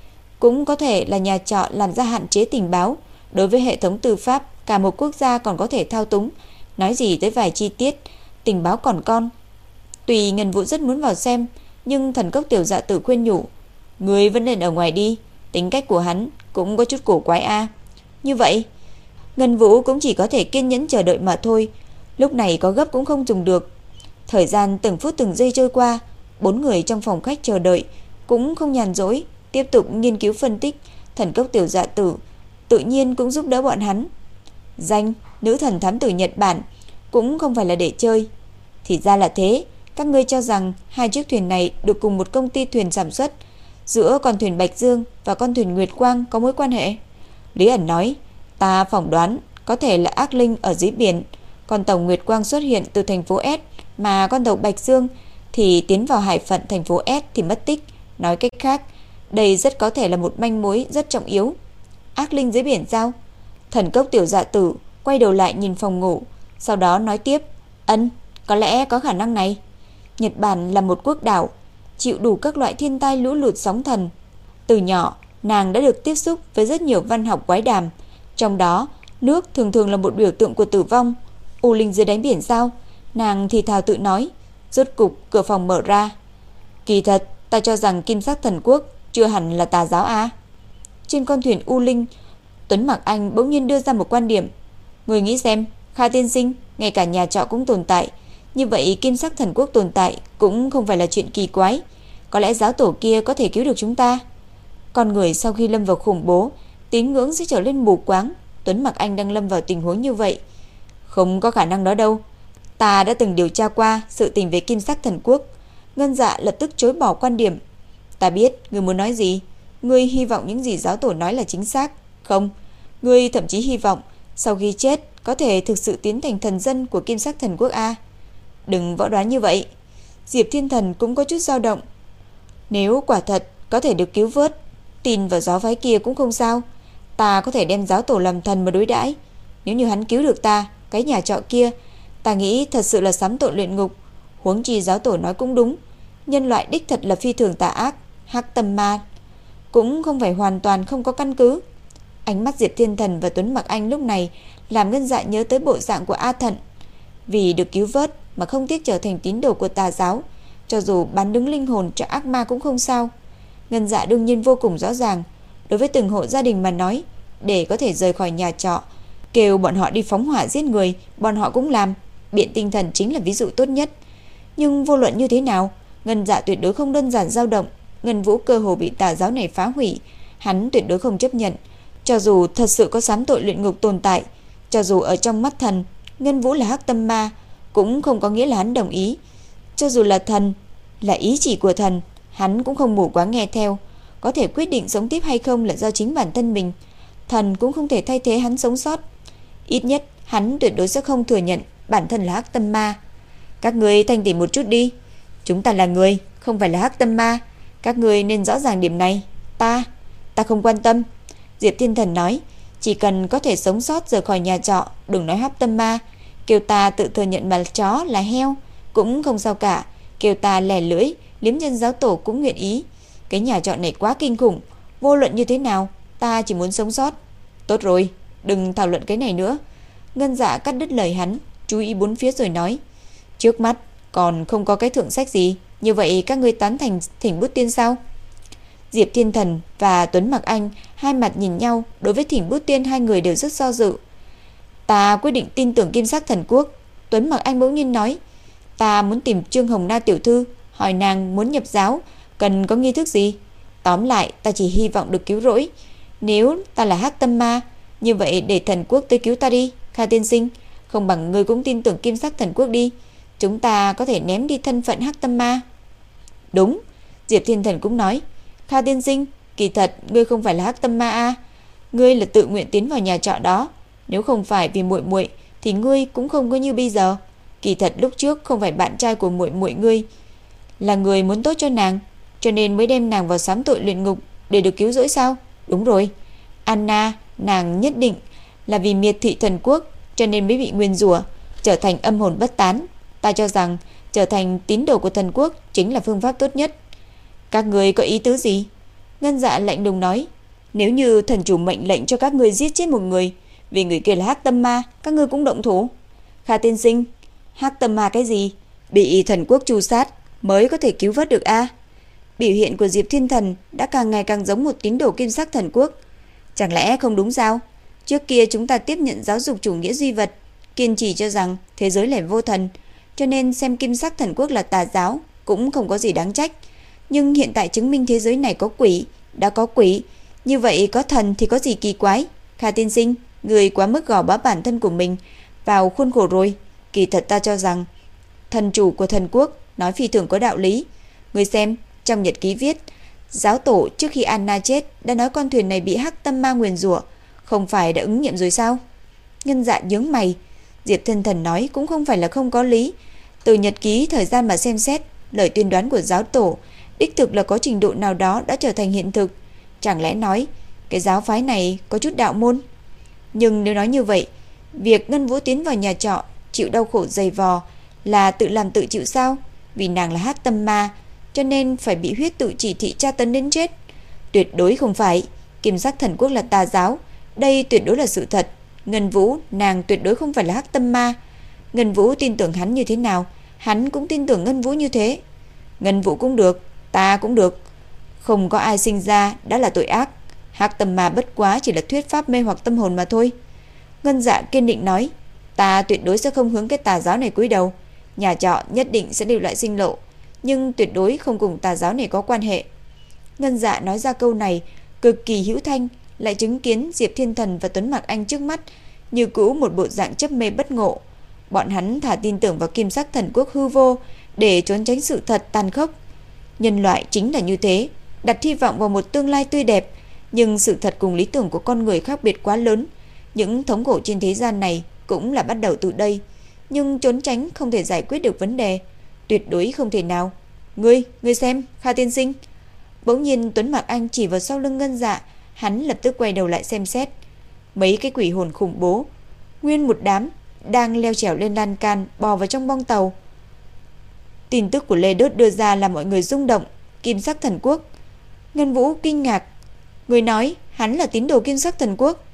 cũng có thể là nhà trọ làm ra hạn chế tình báo. Đối với hệ thống tư pháp, cả một quốc gia còn có thể thao túng. Nói gì tới vài chi tiết, tình báo còn con. Tùy Ngân Vũ rất muốn vào xem, nhưng thần cốc tiểu dạ tử khuyên nhủ. Người vẫn nên ở ngoài đi, tính cách của hắn cũng có chút cổ quái a Như vậy, Ngân Vũ cũng chỉ có thể kiên nhẫn chờ đợi mà thôi. Lúc này có gấp cũng không dùng được. Thời gian từng phút từng giây trôi qua, bốn người trong phòng khách chờ đợi cũng không nhàn rỗi, tiếp tục nghiên cứu phân tích, thần cốc tiểu dạ tử tự nhiên cũng giúp đỡ bọn hắn. Danh nữ thần thám tử Nhật Bản cũng không phải là để chơi. Thì ra là thế, các ngươi cho rằng hai chiếc thuyền này được cùng một công ty thuyền sản xuất, giữa con thuyền Bạch Dương và con thuyền Nguyệt Quang có mối quan hệ? Lý ẩn nói, ta phỏng đoán có thể là ác linh ở dưới biển, con tàu Nguyệt Quang xuất hiện từ thành phố S mà con tàu Bạch Dương thì tiến vào hải phận thành phố S thì mất tích. Nói cách khác, đây rất có thể là một manh mối rất trọng yếu. Ác linh dưới biển sao? Thần cốc tiểu dạ tử quay đầu lại nhìn phòng ngủ, sau đó nói tiếp, ân, có lẽ có khả năng này. Nhật Bản là một quốc đảo, chịu đủ các loại thiên tai lũ lụt sóng thần. Từ nhỏ, nàng đã được tiếp xúc với rất nhiều văn học quái đàm, trong đó nước thường thường là một biểu tượng của tử vong. U linh dưới đáy biển sao? Nàng thì thào tự nói, rốt cục cửa phòng mở ra. Kỳ thật, ta cho rằng Kim Sắc Thần Quốc chưa hẳn là tà giáo a. Trên con thuyền U Linh, Tuấn Mặc Anh bỗng nhiên đưa ra một quan điểm. Người nghĩ xem, Kha tiên sinh, ngay cả nhà trọ cũng tồn tại, như vậy Kim Sắc Thần Quốc tồn tại cũng không phải là chuyện kỳ quái, có lẽ giáo tổ kia có thể cứu được chúng ta. Con người sau khi lâm vào khủng bố, tín ngưỡng sẽ trở lên mù quáng, Tuấn Mặc Anh đang lâm vào tình huống như vậy. Không có khả năng đó đâu. Ta đã từng điều tra qua sự tình về Kim Sắc Thần Quốc. Ngân Dạ lập tức chối bỏ quan điểm. Ta biết ngươi muốn nói gì, ngươi hy vọng những gì giáo tổ nói là chính xác. Không, ngươi thậm chí hy vọng sau khi chết có thể thực sự tiến thành thần dân của Kim Sắc Thần Quốc a. Đừng võ đoán như vậy. Diệp Thiên Thần cũng có chút dao động. Nếu quả thật có thể được cứu vớt, tin vào gió phái kia cũng không sao. Ta có thể đem giáo tổ làm thần mà đối đãi. Nếu như hắn cứu được ta, cái nhà trọ kia, ta nghĩ thật sự là sắm tội luyện ngục. Huống chi giáo tổ nói cũng đúng. Nhân loại đích thật là phi thường tà ác, hắc tâm ma. Cũng không phải hoàn toàn không có căn cứ. Ánh mắt Diệp Thiên Thần và Tuấn Mặc Anh lúc này làm ngân dạ nhớ tới bộ dạng của A Thận. Vì được cứu vớt mà không tiếc trở thành tín đồ của tà giáo, cho dù bán đứng linh hồn cho ác ma cũng không sao. Ngân dạ đương nhiên vô cùng rõ ràng, đối với từng hộ gia đình mà nói, để có thể rời khỏi nhà trọ, kêu bọn họ đi phóng hỏa giết người, bọn họ cũng làm. Biện tinh thần chính là ví dụ tốt nhất. Nhưng vô luận như thế nào, Ngân dạ tuyệt đối không đơn giản dao động, Ngân Vũ cơ hồ bị tà giáo này phá hủy, hắn tuyệt đối không chấp nhận. Cho dù thật sự có sám tội luyện ngục tồn tại, cho dù ở trong mắt thần, Ngân Vũ là hắc tâm ma, cũng không có nghĩa là hắn đồng ý. Cho dù là thần, là ý chỉ của thần, hắn cũng không mù quá nghe theo. Có thể quyết định sống tiếp hay không là do chính bản thân mình. Thần cũng không thể thay thế hắn sống sót. Ít nhất, hắn tuyệt đối sẽ không thừa nhận bản thân là hắc tâm ma. Các người thanh tỉ một chút đi. Chúng ta là người, không phải là hắc tâm ma. Các người nên rõ ràng điểm này. Ta, ta không quan tâm. Diệp Thiên Thần nói, chỉ cần có thể sống sót rời khỏi nhà trọ, đừng nói hấp tâm ma. Kêu ta tự thừa nhận mà chó là heo, cũng không sao cả. Kêu ta lẻ lưỡi, liếm nhân giáo tổ cũng nguyện ý. Cái nhà trọ này quá kinh khủng, vô luận như thế nào, ta chỉ muốn sống sót. Tốt rồi, đừng thảo luận cái này nữa. Ngân dạ cắt đứt lời hắn, chú ý bốn phía rồi nói. Trước mắt, còn không có cái thượng sách gì, như vậy các ngươi tán thành thỉnh bút tiên sao? Diệp Thiên Thần và Tuấn Mặc Anh hai mặt nhìn nhau, đối với thỉnh bút tiên hai người đều rất do dự. Ta quyết định tin tưởng Kim Sắc Thần Quốc. Tuấn Mặc Anh bỗng nhiên nói, ta muốn tìm Trương Hồng Na tiểu thư, hỏi nàng muốn nhập giáo, cần có nghi thức gì? Tóm lại, ta chỉ hy vọng được cứu rỗi. Nếu ta là Hắc Tâm Ma, như vậy để thần quốc tới cứu ta đi, Kha tiên sinh, không bằng ngươi cũng tin tưởng Kim Sắc Thần Quốc đi. Chúng ta có thể ném đi thân phận Hắc Tâm Ma. Đúng, Diệp Thiên Thần cũng nói, Kha tiên sinh, kỳ thật ngươi không phải là Hắc Tâm Ma a, ngươi là tự nguyện tiến vào nhà trọ đó, nếu không phải vì muội muội thì ngươi cũng không có như bây giờ. Kỳ thật lúc trước không phải bạn trai của muội muội ngươi, là người muốn tốt cho nàng, cho nên mới đem nàng vào sám tội luyện ngục để được cứu rỗi sao? Đúng rồi. Anna, nàng nhất định là vì miệt thị thần quốc cho nên mới bị nguyên rủa, trở thành âm hồn bất tán. Ta cho rằng trở thành tín đồ của thần quốc chính là phương pháp tốt nhất. Các người có ý tứ gì? Ngân dạ lạnh lùng nói, Nếu như thần chủ mệnh lệnh cho các người giết chết một người, vì người kia là Hắc Tâm Ma, các ngươi cũng động thủ. Kha tiên sinh, Hắc Tâm Ma cái gì? Bị thần quốc tru sát mới có thể cứu vớt được a? Biểu hiện của Diệp Thiên Thần đã càng ngày càng giống một tín đồ kim sắc thần quốc. Chẳng lẽ không đúng sao? Trước kia chúng ta tiếp nhận giáo dục chủ nghĩa duy vật, kiên trì cho rằng thế giới là vô thần, cho nên xem kim sắc thần quốc là tà giáo cũng không có gì đáng trách. Nhưng hiện tại chứng minh thế giới này có quỷ, đã có quỷ, như vậy có thần thì có gì kỳ quái? Kha tiên sinh, người quá mức gò bó bản thân của mình vào khuôn khổ rồi. Kỳ thật ta cho rằng thần chủ của thần quốc nói phi thường có đạo lý. Người xem, trong nhật ký viết, giáo tổ trước khi Anna chết đã nói con thuyền này bị hắc tâm ma nguyền rủa, không phải đã ứng nghiệm rồi sao? nhân dạ nhướng mày, Diệp Thân Thần nói cũng không phải là không có lý. Từ nhật ký thời gian mà xem xét, lời tuyên đoán của giáo tổ đích thực là có trình độ nào đó đã trở thành hiện thực. Chẳng lẽ nói cái giáo phái này có chút đạo môn? Nhưng nếu nói như vậy, việc Ngân Vũ tiến vào nhà trọ chịu đau khổ dày vò là tự làm tự chịu sao? Vì nàng là hát tâm ma, cho nên phải bị huyết tự chỉ thị tra tấn đến chết. Tuyệt đối không phải, Kiểm sát Thần Quốc là tà giáo, đây tuyệt đối là sự thật. Ngân Vũ, nàng tuyệt đối không phải là hắc tâm ma. Ngân Vũ tin tưởng hắn như thế nào, hắn cũng tin tưởng Ngân Vũ như thế. Ngân Vũ cũng được, ta cũng được. Không có ai sinh ra đã là tội ác. Hắc tâm ma bất quá chỉ là thuyết pháp mê hoặc tâm hồn mà thôi. Ngân Dạ kiên định nói, ta tuyệt đối sẽ không hướng cái tà giáo này cúi đầu. Nhà trọ nhất định sẽ lưu lại sinh lộ, nhưng tuyệt đối không cùng tà giáo này có quan hệ. Ngân Dạ nói ra câu này cực kỳ hữu thanh, lại chứng kiến Diệp Thiên Thần và Tuấn Mạc Anh trước mắt, như cũ một bộ dạng chấp mê bất ngộ. Bọn hắn thả tin tưởng vào kim sắc thần quốc hư vô để trốn tránh sự thật tàn khốc. Nhân loại chính là như thế, đặt hy vọng vào một tương lai tươi đẹp, nhưng sự thật cùng lý tưởng của con người khác biệt quá lớn. Những thống khổ trên thế gian này cũng là bắt đầu từ đây, nhưng trốn tránh không thể giải quyết được vấn đề, tuyệt đối không thể nào. Ngươi, ngươi xem, Kha tiên sinh. Bỗng nhiên Tuấn Mạc Anh chỉ vào sau lưng Ngân Dạ, hắn lập tức quay đầu lại xem xét. Mấy cái quỷ hồn khủng bố, nguyên một đám đang leo trèo lên lan can bò vào trong bong tàu. Tin tức của Lê Đốt đưa ra làm mọi người rung động, Kim Sắc Thần Quốc. Ngân Vũ kinh ngạc, người nói hắn là tín đồ Kim Sắc Thần Quốc.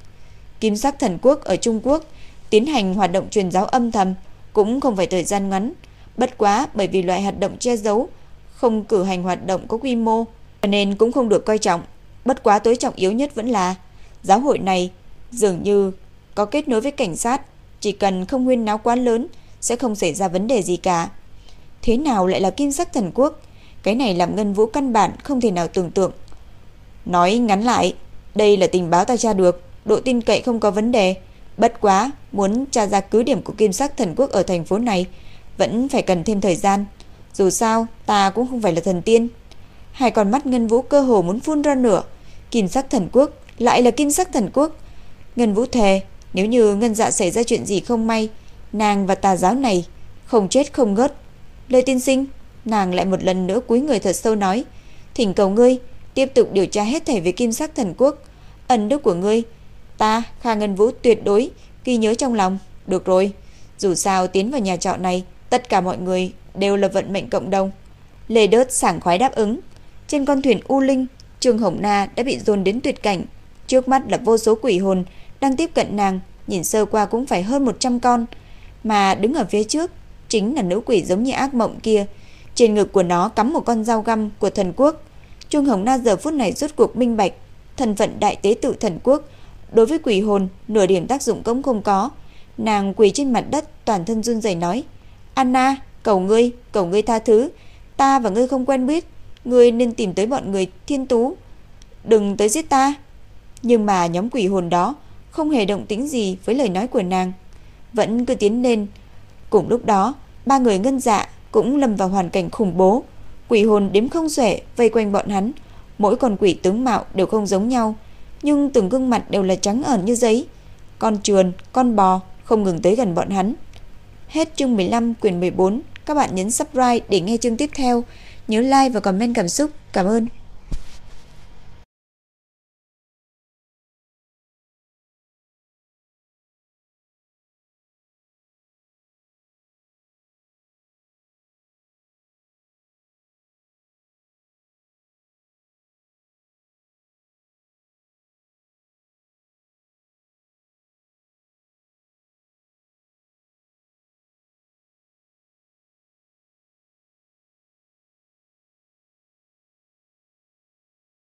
Kim Sắc Thần Quốc ở Trung Quốc tiến hành hoạt động truyền giáo âm thầm cũng không phải thời gian ngắn, bất quá bởi vì loại hoạt động che giấu, không cử hành hoạt động có quy mô, nên cũng không được coi trọng. Bất quá tối trọng yếu nhất vẫn là giáo hội này dường như có kết nối với cảnh sát, chỉ cần không huyên náo quá lớn sẽ không xảy ra vấn đề gì cả. Thế nào lại là kim sắc thần quốc? Cái này làm Ngân Vũ căn bản không thể nào tưởng tượng. Nói ngắn lại, đây là tình báo ta tra được, độ tin cậy không có vấn đề. Bất quá, muốn tra ra cứ điểm của kim sắc thần quốc ở thành phố này vẫn phải cần thêm thời gian. Dù sao, ta cũng không phải là thần tiên. Hai con mắt Ngân Vũ cơ hồ muốn phun ra nửa. Kim sắc thần quốc lại là kim sắc thần quốc. Ngân Vũ thề, nếu như Ngân Dạ xảy ra chuyện gì không may, nàng và tà giáo này không chết không ngớt. Lê tiên sinh, nàng lại một lần nữa cúi người thật sâu nói, thỉnh cầu ngươi tiếp tục điều tra hết thảy về kim sắc thần quốc, ẩn đức của ngươi, ta Kha Ngân Vũ tuyệt đối ghi nhớ trong lòng. Được rồi, dù sao tiến vào nhà trọ này, tất cả mọi người đều là vận mệnh cộng đồng. Lê Đớt sảng khoái đáp ứng. Trên con thuyền U Linh, Trương Hồng Na đã bị dồn đến tuyệt cảnh. Trước mắt là vô số quỷ hồn đang tiếp cận nàng, nhìn sơ qua cũng phải hơn 100 con. Mà đứng ở phía trước chính là nữ quỷ giống như ác mộng kia. Trên ngực của nó cắm một con dao găm của thần quốc. Trương Hồng Na giờ phút này rốt cuộc minh bạch, thân phận đại tế tự thần quốc đối với quỷ hồn nửa điểm tác dụng cũng không có. Nàng quỳ trên mặt đất, toàn thân run rẩy nói: "Anna, cầu ngươi, cầu ngươi tha thứ, ta và ngươi không quen biết, ngươi nên tìm tới bọn người Thiên Tú, đừng tới giết ta." Nhưng mà nhóm quỷ hồn đó không hề động tĩnh gì với lời nói của nàng, vẫn cứ tiến lên. Cùng lúc đó, ba người ngân dạ cũng lâm vào hoàn cảnh khủng bố. Quỷ hồn đếm không xuể vây quanh bọn hắn, mỗi con quỷ tướng mạo đều không giống nhau, nhưng từng gương mặt đều là trắng ẩn như giấy. Con trườn, con bò không ngừng tới gần bọn hắn. Hết chương 15 quyển 14, các bạn nhấn subscribe để nghe chương tiếp theo. Nhớ like và comment cảm xúc. Cảm ơn.